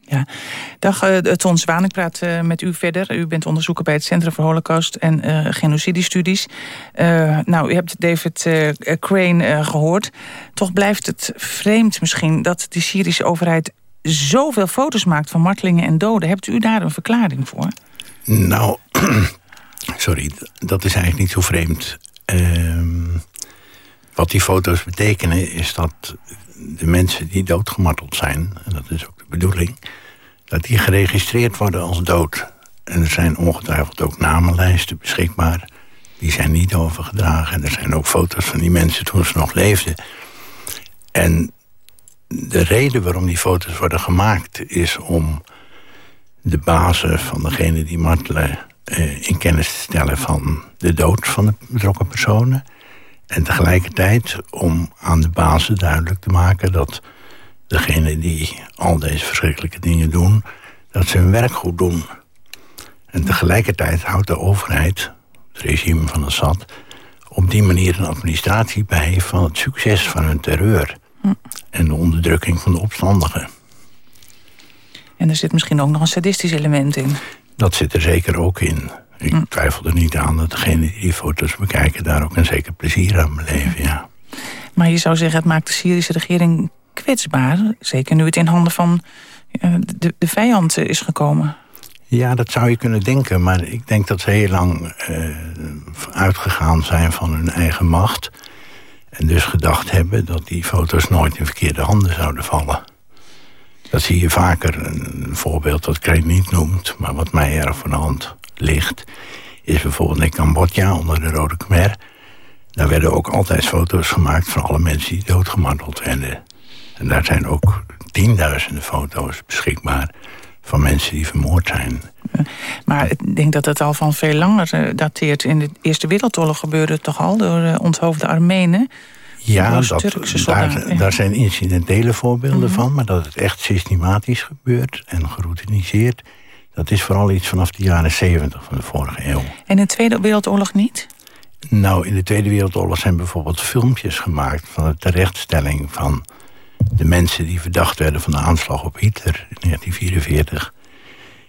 Ja. Dag uh, Ton Zwaan, ik praat uh, met u verder. U bent onderzoeker bij het Centrum voor Holocaust en uh, Genocidestudies. nou, u hebt David Crane gehoord. Toch blijft het vreemd misschien dat de Syrische overheid zoveel foto's maakt van martelingen en doden. Hebt u daar een verklaring voor? Nou, sorry, dat is eigenlijk niet zo vreemd. Ehm, wat die foto's betekenen is dat de mensen die doodgemarteld zijn... en dat is ook bedoeling... dat die geregistreerd worden als dood. En er zijn ongetwijfeld ook namenlijsten beschikbaar. Die zijn niet overgedragen. En er zijn ook foto's van die mensen toen ze nog leefden. En de reden waarom die foto's worden gemaakt... is om de bazen van degene die martelen uh, in kennis te stellen van de dood van de betrokken personen. En tegelijkertijd om aan de basis duidelijk te maken dat degenen die al deze verschrikkelijke dingen doen, dat ze hun werk goed doen. En tegelijkertijd houdt de overheid, het regime van Assad, op die manier een administratie bij van het succes van hun terreur. En de onderdrukking van de opstandigen. En er zit misschien ook nog een sadistisch element in. Dat zit er zeker ook in. Ik hm. twijfel er niet aan dat degenen die die foto's bekijken... daar ook een zeker plezier aan beleven, ja. Maar je zou zeggen, het maakt de Syrische regering kwetsbaar. Zeker nu het in handen van de, de vijand is gekomen. Ja, dat zou je kunnen denken. Maar ik denk dat ze heel lang uh, uitgegaan zijn van hun eigen macht. En dus gedacht hebben dat die foto's nooit in verkeerde handen zouden vallen. Dat zie je vaker. Een voorbeeld dat Kreet niet noemt, maar wat mij erg van de hand ligt... is bijvoorbeeld in Cambodja onder de Rode Khmer. Daar werden ook altijd foto's gemaakt van alle mensen die doodgemarteld werden. En daar zijn ook tienduizenden foto's beschikbaar van mensen die vermoord zijn. Maar ik denk dat het al van veel langer eh, dateert. In de Eerste Wereldoorlog gebeurde het toch al door uh, onthoofde Armenen. Ja, dat, daar, daar, zijn incidentele voorbeelden mhm. van... maar dat het echt systematisch gebeurt en geroutiniseerd... dat is vooral iets vanaf de jaren 70 van de vorige eeuw. En in de Tweede Wereldoorlog niet? Nou, in de Tweede Wereldoorlog zijn bijvoorbeeld filmpjes gemaakt... van de terechtstelling van de mensen die verdacht werden... van de aanslag op Hitler in 1944.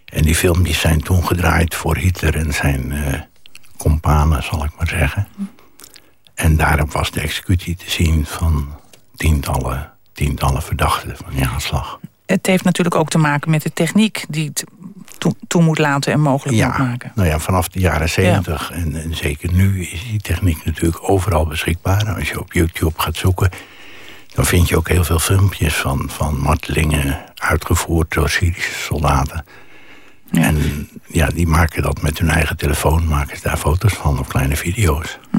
En die filmpjes zijn toen gedraaid voor Hitler en zijn uh, companen, zal ik maar zeggen... En daarop was de executie te zien van tientallen, tientallen verdachten van die aanslag. Het heeft natuurlijk ook te maken met de techniek die het toe, moet laten en mogelijk ja, moet maken. Nou ja, vanaf de jaren zeventig en, en, zeker nu is die techniek natuurlijk overal beschikbaar. Als je op YouTube gaat zoeken, dan vind je ook heel veel filmpjes van, van martelingen uitgevoerd door Syrische soldaten. Ja. En ja, die maken dat met hun eigen telefoon, maken ze daar foto's van of kleine video's. Hm.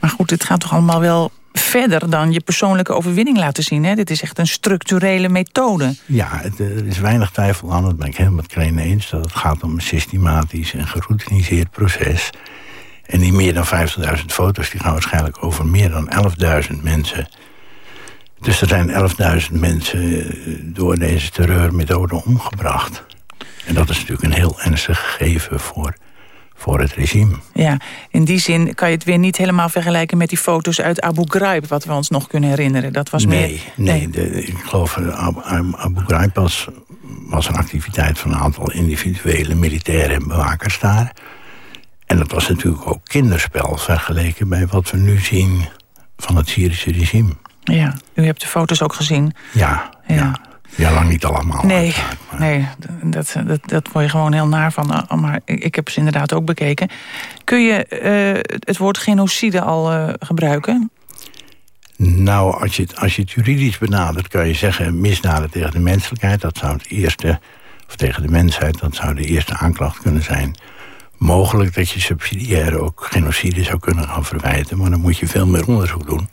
Maar goed, het gaat toch allemaal wel verder dan je persoonlijke overwinning laten zien. Hè? Dit is echt een structurele methode. Ja, er is weinig twijfel aan, dat ben ik helemaal met Kreen eens... dat het gaat om een systematisch en geroutiniseerd proces. En die meer dan 50.000 foto's die gaan waarschijnlijk over meer dan 11.000 mensen. Dus er zijn 11.000 mensen eh, door deze terreurmethode omgebracht. En dat is natuurlijk een heel ernstig gegeven voor, voor het regime. Ja, in die zin kan je het weer niet helemaal vergelijken met die foto's uit Abu Ghraib, wat we ons nog kunnen herinneren. Dat was nee, meer... nee, de, ik geloof uh, Abu, Abu Ghraib was, was een activiteit van een aantal individuele militairen en bewakers daar. En dat was natuurlijk ook kinderspel vergeleken bij wat we nu zien van het Syrische regime. Ja, u hebt de foto's ook gezien. Ja, ja. ja. lang niet allemaal. Nee, nee dat, dat, dat word je gewoon heel naar van. Ah, maar ik heb ze inderdaad ook bekeken. Kun je uh, het woord genocide al uh, gebruiken? Nou, als je, het, als je het juridisch benadert, kan je zeggen... misdaden tegen de menselijkheid, dat zou het eerste... of tegen de mensheid, dat zou de eerste aanklacht kunnen zijn mogelijk dat je subsidiair ook genocide zou kunnen gaan verwijten. Maar dan moet je veel meer onderzoek doen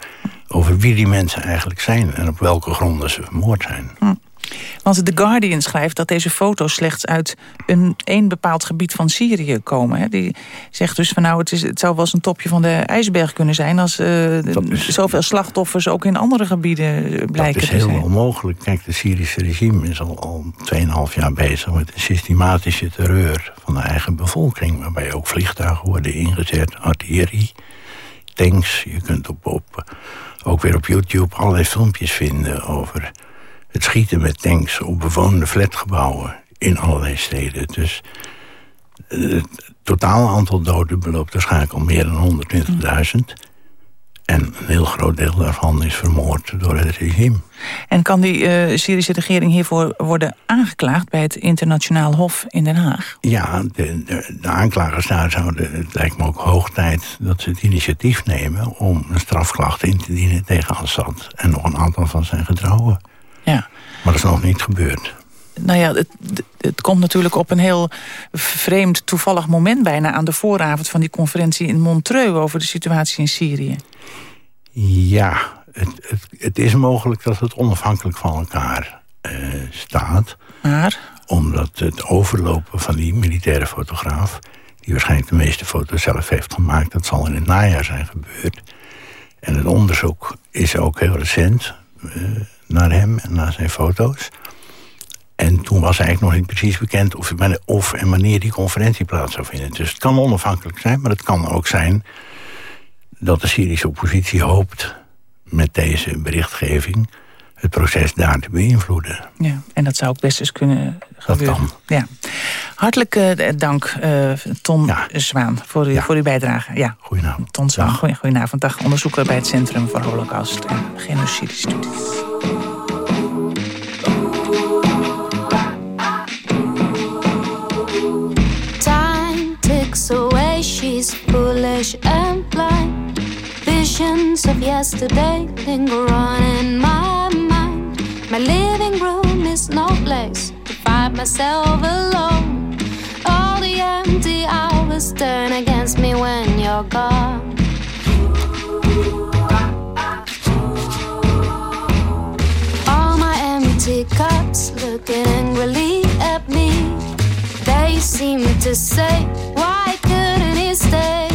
over wie die mensen eigenlijk zijn... en op welke gronden ze vermoord zijn. Hm. Want The Guardian schrijft dat deze foto's slechts uit een, een bepaald gebied van Syrië komen. Hè. Die zegt dus van nou, het, is, het zou wel eens een topje van de ijsberg kunnen zijn... als uh, is, zoveel slachtoffers ook in andere gebieden blijken te zijn. Dat is heel onmogelijk. Kijk, het Syrische regime is al, al 2,5 jaar bezig met een systematische terreur van de eigen bevolking. Waarbij ook vliegtuigen worden ingezet, artillerie, tanks. Je kunt op, op, ook weer op YouTube allerlei filmpjes vinden over het schieten met tanks op bewoonde flatgebouwen in allerlei steden. Dus het totale aantal doden beloopt waarschijnlijk al meer dan 120.000. En een heel groot deel daarvan is vermoord door het regime. En kan die uh, Syrische regering hiervoor worden aangeklaagd... bij het internationaal hof in Den Haag? Ja, de, de, de, aanklagers daar zouden... het lijkt me ook hoog tijd dat ze het initiatief nemen... om een strafklacht in te dienen tegen Assad... en nog een aantal van zijn getrouwen. Ja. Maar dat is nog niet gebeurd. Nou ja, het, het komt natuurlijk op een heel vreemd toevallig moment bijna... aan de vooravond van die conferentie in Montreux... over de situatie in Syrië. Ja, het, het, het is mogelijk dat het onafhankelijk van elkaar uh, staat. Maar? Omdat het overlopen van die militaire fotograaf... die waarschijnlijk de meeste foto's zelf heeft gemaakt... dat zal in het najaar zijn gebeurd. En het onderzoek is ook heel recent... Uh, naar hem en naar zijn foto's. En toen was eigenlijk nog niet precies bekend of, of en wanneer die conferentie plaats zou vinden. Dus het kan onafhankelijk zijn, maar het kan ook zijn... dat de Syrische oppositie hoopt met deze berichtgeving het proces daar te beïnvloeden. Ja, en dat zou ook best eens kunnen gebeuren. Dat kan. Ja. Hartelijk uh, dank, uh, Ton ja. Zwaan, voor, u, ja. voor uw bijdrage. Ja. Goedenavond. Ton Zwaan, goeie, goedenavond. Dag, onderzoeker bij het Centrum voor Holocaust en Genocide Studies. Time ticks away, she's foolish and blind. Visions of yesterday linger on in my. My living room is no place to find myself alone. All the empty hours turn against me when you're gone. All my empty cups looking angrily at me. They seem to say, Why couldn't he stay?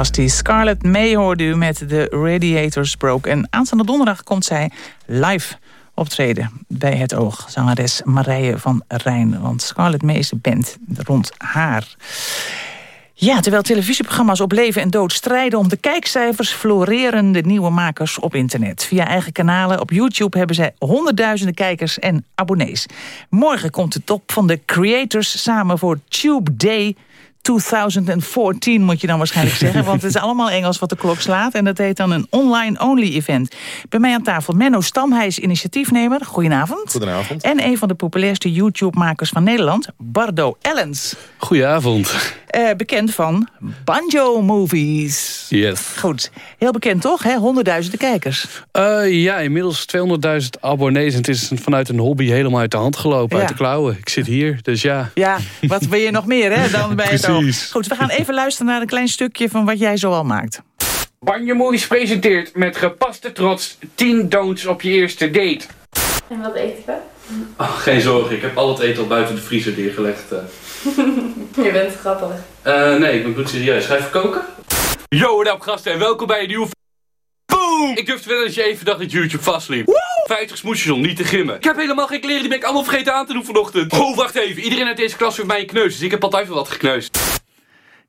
Was die Scarlett May, u, met de Radiators Broke. En aanstaande donderdag komt zij live optreden bij het oog. Zangeres Marije van Rijn. Want Scarlett May is de band rond haar. Ja, terwijl televisieprogramma's op leven en dood strijden om de kijkcijfers... floreren de nieuwe makers op internet. Via eigen kanalen op YouTube hebben zij honderdduizenden kijkers en abonnees. Morgen komt de top van de creators samen voor Tube Day 2014 moet je dan waarschijnlijk zeggen. Want het is allemaal Engels wat de klok slaat. En dat heet dan een online-only event. Bij mij aan tafel Menno Stam, hij is initiatiefnemer. Goedenavond. Goedenavond. En een van de populairste YouTube-makers van Nederland, Bardo Ellens. Goedenavond. Uh, bekend van Banjo Movies. Yes. Goed. Heel bekend toch, hè? Honderdduizenden kijkers. Uh, ja, inmiddels 200.000 abonnees. En het is vanuit een hobby helemaal uit de hand gelopen, Ja. uit de klauwen. Ik zit hier, dus ja. Ja, wat ben je nog meer hè, dan bij het. Precies. Goed, we gaan even luisteren naar een klein stukje van wat jij zoal maakt. Banje Movies presenteert met gepaste trots 10 don'ts op je eerste date. En wat eet je? Oh, geen zorgen, ik heb al het eten al buiten de vriezer neergelegd. je bent grappig. Uh, nee, ik ben goed serieus. Ga je even koken? Yo, wat up gasten en welkom bij een nieuwe Boom! Ik durf te wedden dat je even dacht dat YouTube vastliep. 50 smoesjes om, niet te grimmen. Ik heb helemaal geen kleren, die ben ik allemaal vergeten aan te doen vanochtend. Oh, wacht even. Iedereen uit deze klas heeft mij een kneus, dus ik heb altijd wel wat gekneusd.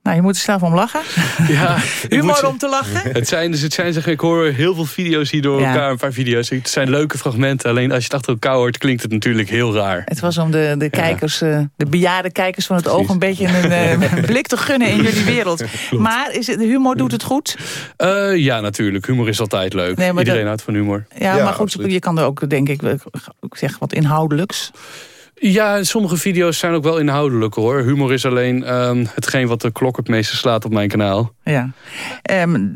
Nou, je moet er zelf om lachen. Ja, Humor om te lachen. Het zijn, dus het zijn zeg, ik hoor heel veel video's hier door Ja. elkaar, een paar video's. Het zijn leuke fragmenten, alleen als je het achter elkaar hoort, klinkt het natuurlijk heel raar. Het was om de, de kijkers, eh, de bejaarde kijkers van het oog... een beetje een eh, blik te gunnen in jullie wereld. Maar is het, de humor doet het goed? Eh, ja, natuurlijk. Humor is altijd leuk. Nee, Iedereen dat- houdt van humor. Ja, maar goed, je kan er ook, denk ik, ik zeg wat inhoudelijks. Ja, sommige video's zijn ook wel inhoudelijk hoor. Humor is alleen ehm, hetgeen wat de klok het meeste slaat op mijn kanaal. Ja. Ehm,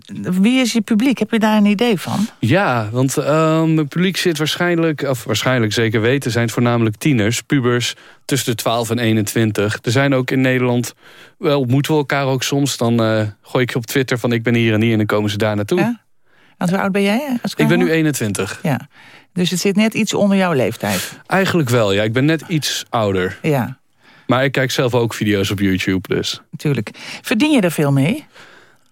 wie is je publiek? Heb je daar een idee van? Ja, want ehm mijn publiek zit waarschijnlijk, of waarschijnlijk zeker weten, zijn het voornamelijk tieners, pubers tussen de 12 en 21. Er zijn ook in Nederland, wel ontmoeten we elkaar ook soms. Dan eh, gooi ik op Twitter van ik ben hier en hier en dan komen ze daar naartoe. Ja? Want hoe oud ben jij? Als Ik ben nu kamer? 21. Ja. Dus het zit net iets onder jouw leeftijd. Eigenlijk wel, ja. Ik ben net iets ouder. Ja, Maar ik kijk zelf ook video's op YouTube, dus... natuurlijk. Verdien je er veel mee?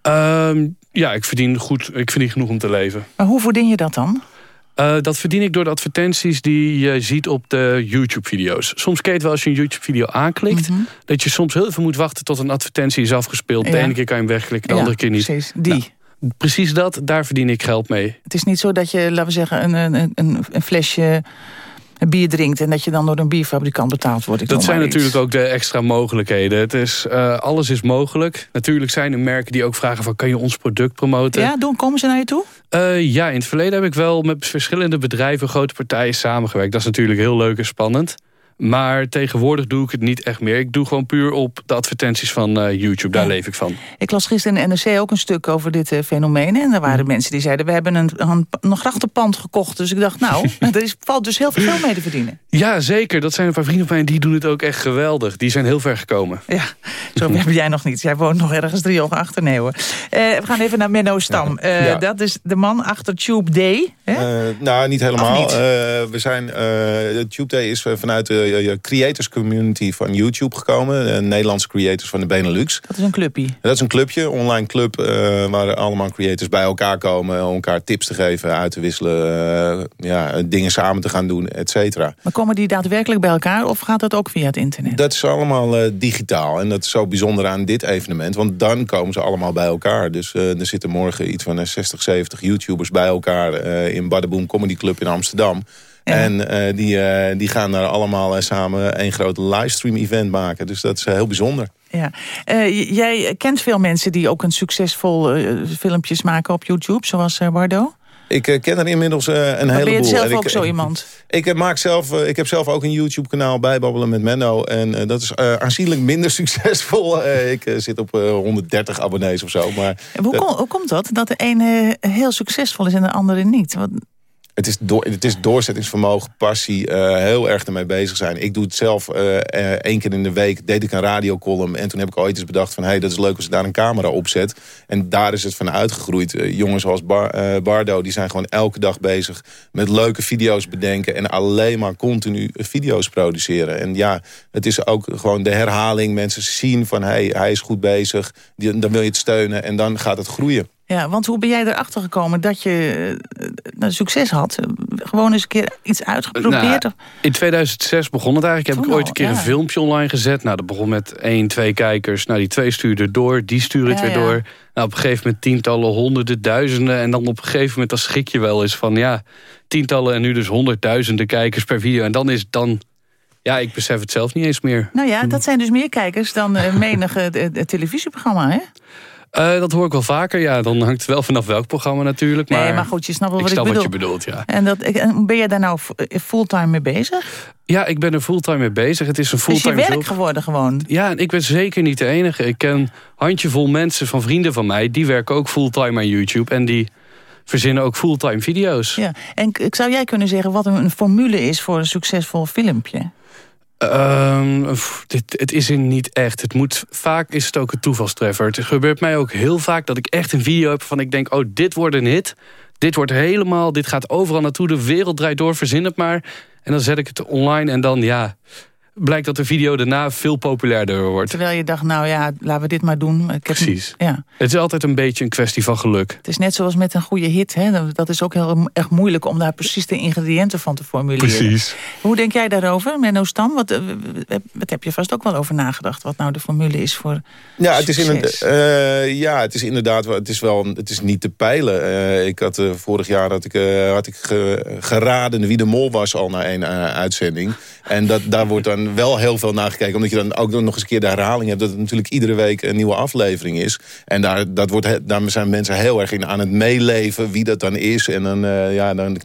Ehm, ja, ik verdien, goed, ik verdien genoeg om te leven. Maar hoe verdien je dat dan? Eh, dat verdien ik door de advertenties die je ziet op de YouTube-video's. Soms het wel als je een YouTube-video aanklikt... dat je soms heel veel moet wachten tot een advertentie is afgespeeld. De Mhm. Ene keer kan je hem wegklikken, de Ja, andere keer niet. precies. Die. Nou, precies dat, daar verdien ik geld mee. Het is niet zo dat je, laten we zeggen, een, een, een, een flesje bier drinkt... en dat je dan door een bierfabrikant betaald wordt. Dat zijn natuurlijk ook de extra mogelijkheden. Het is, eh, alles is mogelijk. Natuurlijk zijn er merken die ook vragen van... kan je ons product promoten? Ja, doen, komen ze naar je toe? Eh, ja, in het verleden heb ik wel met verschillende bedrijven... grote partijen samengewerkt. Dat is natuurlijk heel leuk en spannend. Maar tegenwoordig doe ik het niet echt meer. Ik doe gewoon puur op de advertenties van eh, YouTube. Daar leef ik van. Ik las gisteren in de NRC ook een stuk over dit eh, fenomeen. En er waren Mhm. mensen die zeiden... we hebben een, een, een grachtenpand gekocht. Dus ik dacht, nou, er is, valt dus heel veel geld mee te verdienen. Ja, zeker. Dat zijn een paar vrienden van mij. Die doen het ook echt geweldig. Die zijn heel ver gekomen. Ja, zo heb jij nog niet. Jij woont nog ergens drie of achter nee hoor. Eh, we gaan even naar Menno Stam. Eh, Ja. Dat is de man achter Tube Day. Hè? Eh, nou, niet helemaal. Niet? Eh, we zijn, eh Tube Day is vanuit de eh, creators community van YouTube gekomen. De Nederlandse creators van de Benelux. Dat is een clubje. Dat is een clubje, online club, eh, waar allemaal creators bij elkaar komen. Om elkaar tips te geven, uit te wisselen, eh, ja, dingen samen te gaan doen, et cetera. Maar komen die daadwerkelijk bij elkaar of gaat dat ook via het internet? Dat is allemaal eh, digitaal. En dat is zo bijzonder aan dit evenement. Want dan komen ze allemaal bij elkaar. Dus eh, er zitten morgen iets van eh, 60, 70 YouTubers bij elkaar... eh, in Baddenboom Comedy Club in Amsterdam. En eh, die, eh, die gaan daar allemaal eh, samen een groot livestream event maken. Dus dat is heel bijzonder. Ja. Jij kent veel mensen die ook een succesvol filmpjes maken op YouTube, zoals Bardo. Ik ken er inmiddels een Maar heleboel. ben je zelf En ik- ook zo iemand? Ik, eh, maak zelf, ik heb zelf ook een YouTube-kanaal bijbabbelen met Menno. En dat is aanzienlijk minder succesvol. Ik zit op eh, 130 abonnees of zo. Maar Hoe, dat- kom- hoe komt dat? Dat de ene heel succesvol is en de andere niet? Want, het is, door, het is doorzettingsvermogen, passie, uh, heel erg ermee bezig zijn. Ik doe het zelf uh, één keer in de week, deed ik een radiocolumn. En toen heb ik ooit eens bedacht van, hé, hey, dat is leuk als ik daar een camera op zet. En daar is het van uitgegroeid. jongens zoals Bar, Bardo, die zijn gewoon elke dag bezig met leuke video's bedenken. En alleen maar continu video's produceren. En ja, het is ook gewoon de herhaling. Mensen zien van, hé, hey, hij is goed bezig. Dan wil je het steunen en dan gaat het groeien. Ja, want hoe ben jij erachter gekomen dat je uh, succes had? Gewoon eens een keer iets uitgeprobeerd? Nou, in 2006 begon het eigenlijk. Heb ik ooit een keer een filmpje online gezet. Nou, dat begon met één, twee kijkers. Nou, die twee stuurden door, die sturen het weer door. Nou, op een gegeven moment tientallen, honderden, duizenden. En dan op een gegeven moment dan schrik je wel eens van... ja, tientallen en nu dus honderdduizenden kijkers per video. En dan is dan... Ja, ik besef het zelf niet eens meer. Nou ja, dat zijn dus meer kijkers dan uh, menige televisieprogramma, hè? Uh, dat hoor ik wel vaker. Ja, dan hangt het wel vanaf welk programma natuurlijk. Maar, nee, maar goed, je snapt wel wat ik, ik bedoel. wat je bedoelt, ja. En dat, ben je daar nou fulltime mee bezig? Ja, ik ben er fulltime mee bezig. Het is een fulltime Het is je werk geworden gewoon? Ja, en ik ben zeker niet de enige. Ik ken handjevol mensen van vrienden van mij... die werken ook fulltime aan YouTube. En die verzinnen ook fulltime video's. Ja, en zou jij kunnen zeggen wat een formule is voor een succesvol filmpje? Um, dit, het is er niet echt. Het moet, vaak is het ook een toevalstreffer. Het gebeurt mij ook heel vaak dat ik echt een video heb van ik denk... oh, dit wordt een hit. Dit wordt helemaal, dit gaat overal naartoe. De wereld draait door, verzin het maar. En dan zet ik het online en dan, ja blijkt dat de video daarna veel populairder wordt. Terwijl je dacht, nou ja, laten we dit maar doen. Ik heb Precies. Een, ja. Het is altijd een beetje een kwestie van geluk. Het is net zoals met een goede hit. Hè? Dat is ook heel erg moeilijk om daar precies de ingrediënten van te formuleren. Precies. Hoe denk jij daarover, Menno Stam? Wat, eh, wat heb je vast ook wel over nagedacht? Wat nou de formule is voor ja, het is, in, uh, ja, het is inderdaad het is wel, het is niet te peilen. Uh, ik had, uh, vorig jaar had ik, had ik geraden wie de mol was al na één uitzending. En dat, daar wordt dan wel heel veel naar gekeken. Omdat je dan ook nog eens een keer de herhaling hebt... dat het natuurlijk iedere week een nieuwe aflevering is. En daar, dat wordt, daar zijn mensen heel erg in aan het meeleven... wie dat dan is. En dan, uh, ja, dan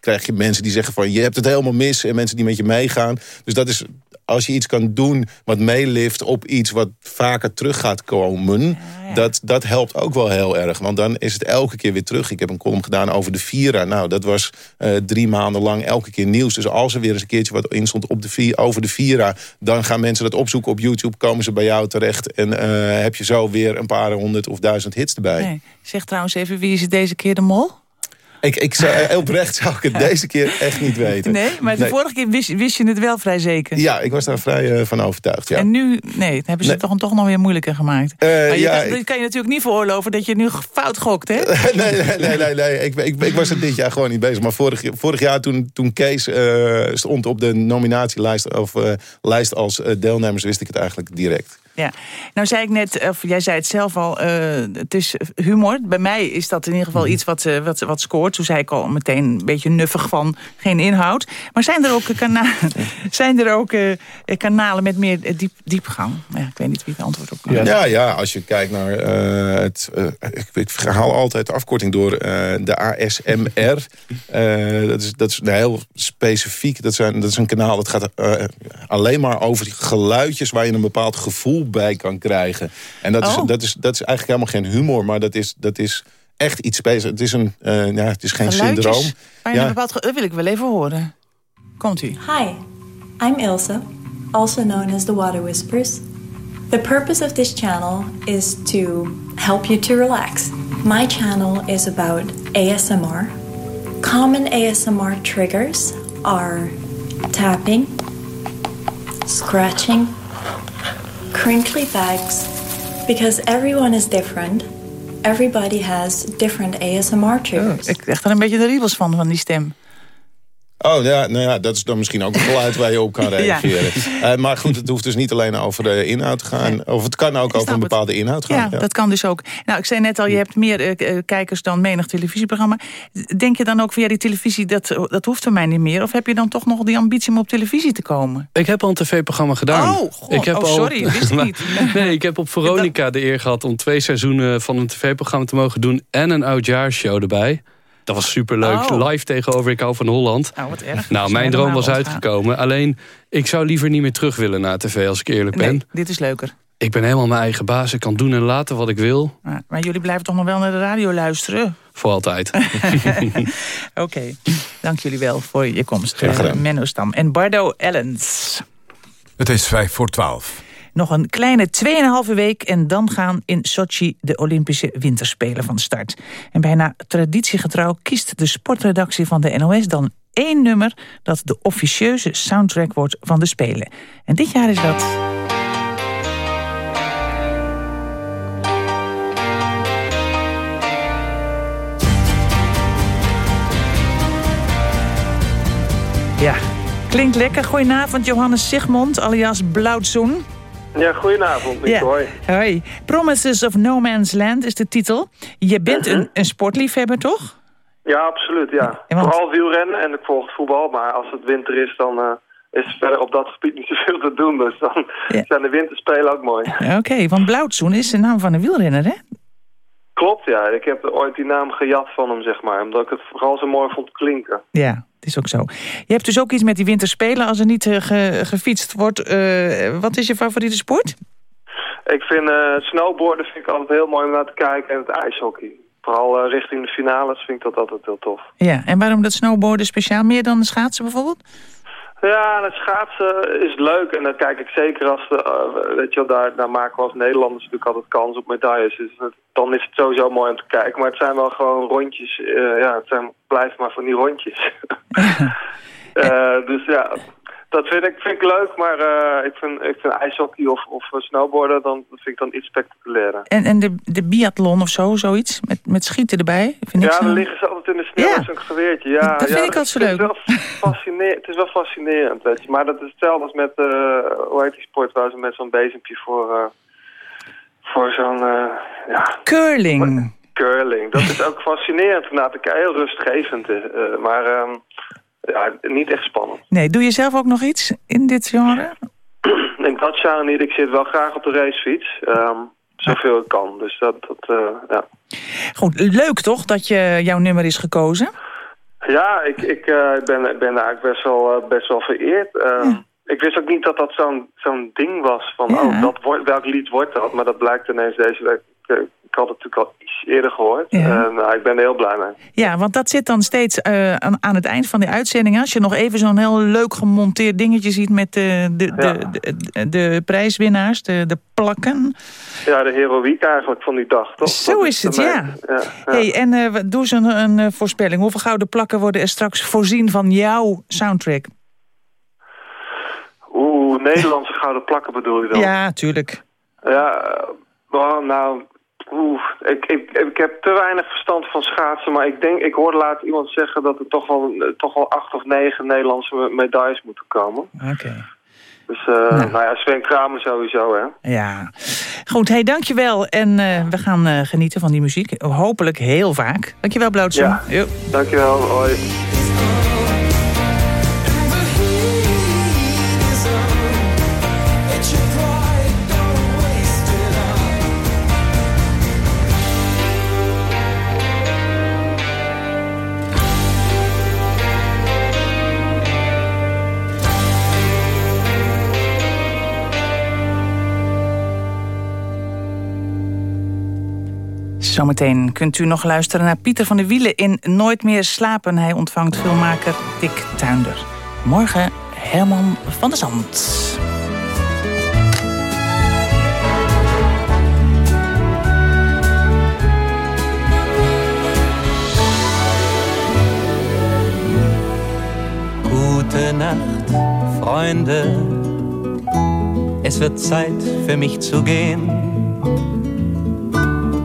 krijg je mensen die zeggen van... je hebt het helemaal mis. En mensen die met je meegaan. Dus dat is als je iets kan doen wat meelift op iets wat vaker terug gaat komen... Dat, dat helpt ook wel heel erg. Want dan is het elke keer weer terug. Ik heb een column gedaan over de Vira. Nou, dat was uh, drie maanden lang elke keer nieuws. Dus als er weer eens een keertje wat in stond op de, over de Vira... dan gaan mensen dat opzoeken op YouTube, komen ze bij jou terecht... en uh, heb je zo weer een paar honderd of duizend hits erbij. Nee. Zeg trouwens even, wie is deze keer de mol? Ik, ik zou, oprecht zou ik het deze keer echt niet weten. Nee, maar de vorige keer wist, wist, je het wel vrij zeker. Ja, ik was daar vrij uh, van overtuigd. Ja. En nu, nee, hebben ze het toch, toch nog weer moeilijker gemaakt. Uh, maar je ja, kan, ik... kan je natuurlijk niet veroorloven dat je nu fout gokt, hè? nee, nee, nee, nee, nee. Ik, ik, ik, was er dit jaar gewoon niet bezig. Maar vorig, vorig jaar toen, toen Kees uh, stond op de nominatielijst of, lijst als deelnemers... wist ik het eigenlijk direct. Ja, nou zei ik net, of jij zei het zelf al, uh, het is humor. Bij mij is dat in ieder geval mhm. iets wat, uh, wat, wat scoort. Toen zei ik al meteen een beetje nuffig van geen inhoud. Maar zijn er ook, kanalen, zijn er ook uh, kanalen met meer diep, diepgang? Ja, ik weet niet wie het antwoord op kan. Ja, ja, ja als je kijkt naar het... ik, ik haal altijd de afkorting door de ASMR. dat, is, dat is heel specifiek. Dat, zijn, dat is een kanaal dat gaat alleen maar over geluidjes... waar je een bepaald gevoel bij kan krijgen. En dat, is, oh. dat, is, dat is eigenlijk helemaal geen humor, maar dat is, dat is echt iets speciaals. Het is, een, uh, ja, het is geen Geluidjes, syndroom. Ja. Bepaald, dat wil ik wel even horen. Komt u. Hi, I'm Ilse, also known as the Water Whispers. The purpose of this channel is to help you to relax. My channel is about ASMR. Common ASMR triggers are tapping, scratching, crinkly bags because everyone is different. Everybody has different ASMR triggers. Oh, ik krijg er een beetje de riebels van, van die stem. Oh ja, nou ja, dat is dan misschien ook een geluid waar je op kan reageren. ja. uh, maar goed, het hoeft dus niet alleen over de inhoud te gaan. Of het kan ook over een bepaalde inhoud gaan. Ja, ja, dat kan dus ook. Nou, ik zei net al, je hebt meer uh, kijkers dan menig televisieprogramma. Denk je dan ook via die televisie, dat, dat hoeft voor mij niet meer? Of heb je dan toch nog die ambitie om op televisie te komen? Ik heb al een tv-programma gedaan. Oh, God. ik heb oh sorry, wist ik niet. nee, ik heb op Veronica de eer gehad om twee seizoenen van een tv-programma te mogen doen. En een oudjaarshow erbij. Dat was superleuk. Oh. Live tegenover Ik hou van Holland. Oh, wat erg. Nou, mijn droom was uitgekomen. Alleen, ik zou liever niet meer terug willen naar tv als ik eerlijk ben. Nee, dit is leuker. Ik ben helemaal mijn eigen baas. Ik kan doen en laten wat ik wil. Maar, maar jullie blijven toch nog wel naar de radio luisteren? Voor altijd. Oké. Dank jullie wel voor je komst. Graag gedaan. Eh, Menno Stam en Bardo Ellens. Het is vijf voor twaalf. Nog een kleine 2,5 week en dan gaan in Sochi de Olympische Winterspelen van start. En bijna traditiegetrouw kiest de sportredactie van de NOS dan één nummer... dat de officieuze soundtrack wordt van de Spelen. En dit jaar is dat... Ja, klinkt lekker. Goedenavond, Johannes Sigmond, alias Blauwtsoen. Ja, goedenavond. Ja. Hoi. Hoi. Promises of No Man's Land is de titel. Je bent Mhm. een, een sportliefhebber, toch? Ja, absoluut, ja. Want- Vooral wielrennen en ik volg het voetbal, maar als het winter is, dan eh, is verder op dat gebied niet zoveel te doen. Dus dan zijn de winterspelen ook mooi. Oké, want Blauwtsoen is de naam van een wielrenner, hè? Klopt, ja. Ik heb ooit die naam gejat van hem, zeg maar. Omdat ik het vooral zo mooi vond klinken. Ja, het is ook zo. Je hebt dus ook iets met die winterspelen als er niet eh, ge- gefietst wordt. Eh, wat is je favoriete sport? Ik vind eh, snowboarden vind ik altijd heel mooi om naar te kijken en het ijshockey. Vooral richting de finales vind ik dat altijd heel tof. Ja, en waarom dat snowboarden speciaal? Meer dan schaatsen bijvoorbeeld? Ja, het schaatsen is leuk en dan kijk ik zeker als de, eh, weet je wel, daar, daar maken we als Nederlanders natuurlijk altijd kans op medailles. Dus het- dan is het sowieso mooi om te kijken. Maar het zijn wel gewoon rondjes, eh, ja, het zijn, blijft maar van die rondjes. Eh, dus ja, dat vind ik, vind ik leuk, maar eh, ik, vind, ik vind ijshockey of, of eh, snowboarden, dan, dat vind ik dan iets spectaculairer. En, en de, de biathlon of zo, zoiets? Met, met schieten erbij? Vind ik Ja, zo- dan liggen ze altijd in de sneeuw Ja. met zo'n geweertje. Ja, Dat ja, vind ik altijd zo het leuk. Is wel het is wel fascinerend, weet je. Maar dat is hetzelfde als met, eh hoe heet die sport, waar ze met zo'n bezempje voor, voor zo'n, ja, Curling. curling. Dat is ook fascinerend om naar te kijken, heel rustgevend. maar ehm, ja, niet echt spannend. Nee, doe je zelf ook nog iets in dit genre? Ik dat genre niet, ik zit wel graag op de racefiets. ehm, zoveel ik kan, dus dat, dat eh, ja. Goed, leuk toch dat je, jouw nummer is gekozen? Ja, ik, ik eh, ben, ben eigenlijk best wel, eh, best wel vereerd. Ehm, Ik wist ook niet dat dat zo'n zo'n ding was van, oh, dat wordt, welk lied wordt dat? Maar dat blijkt ineens deze week. Ik, eh, had het natuurlijk al iets eerder gehoord. Ja. En nou, ik ben er heel blij mee. Ja, want dat zit dan steeds eh, aan, aan het eind van de uitzending. Als je nog even zo'n heel leuk gemonteerd dingetje ziet... met de, de, de, de, de prijswinnaars, de, de plakken. Ja, de heroïek eigenlijk van die dag, toch? Zo Dat is het, ja. Hey, en eh, doe eens een, een eh, voorspelling. Hoeveel gouden plakken worden er straks voorzien van jouw soundtrack? Oeh, Nederlandse gouden plakken bedoel je dan? Ja, tuurlijk. Ja, eh, nou, oeh, ik, ik, ik heb te weinig verstand van schaatsen, maar ik denk, ik hoorde laatst iemand zeggen dat er toch wel, eh, toch wel acht of negen Nederlandse me- medailles moeten komen. Oké. Dus, eh, nou. ja, Sven Kramer sowieso, hè. Ja. Goed, hey, dankjewel. En eh, we gaan genieten van die muziek. Hopelijk heel vaak. Dankjewel, Blauwtsoen. Ja. Jo. Dankjewel, hoi. Zometeen kunt u nog luisteren naar Pieter van der Wielen in Nooit meer slapen. Hij ontvangt filmmaker Dick Tuinder. Morgen Herman van der Zand. Gute Nacht, Freunde. Es wird Zeit für mich zu gehen.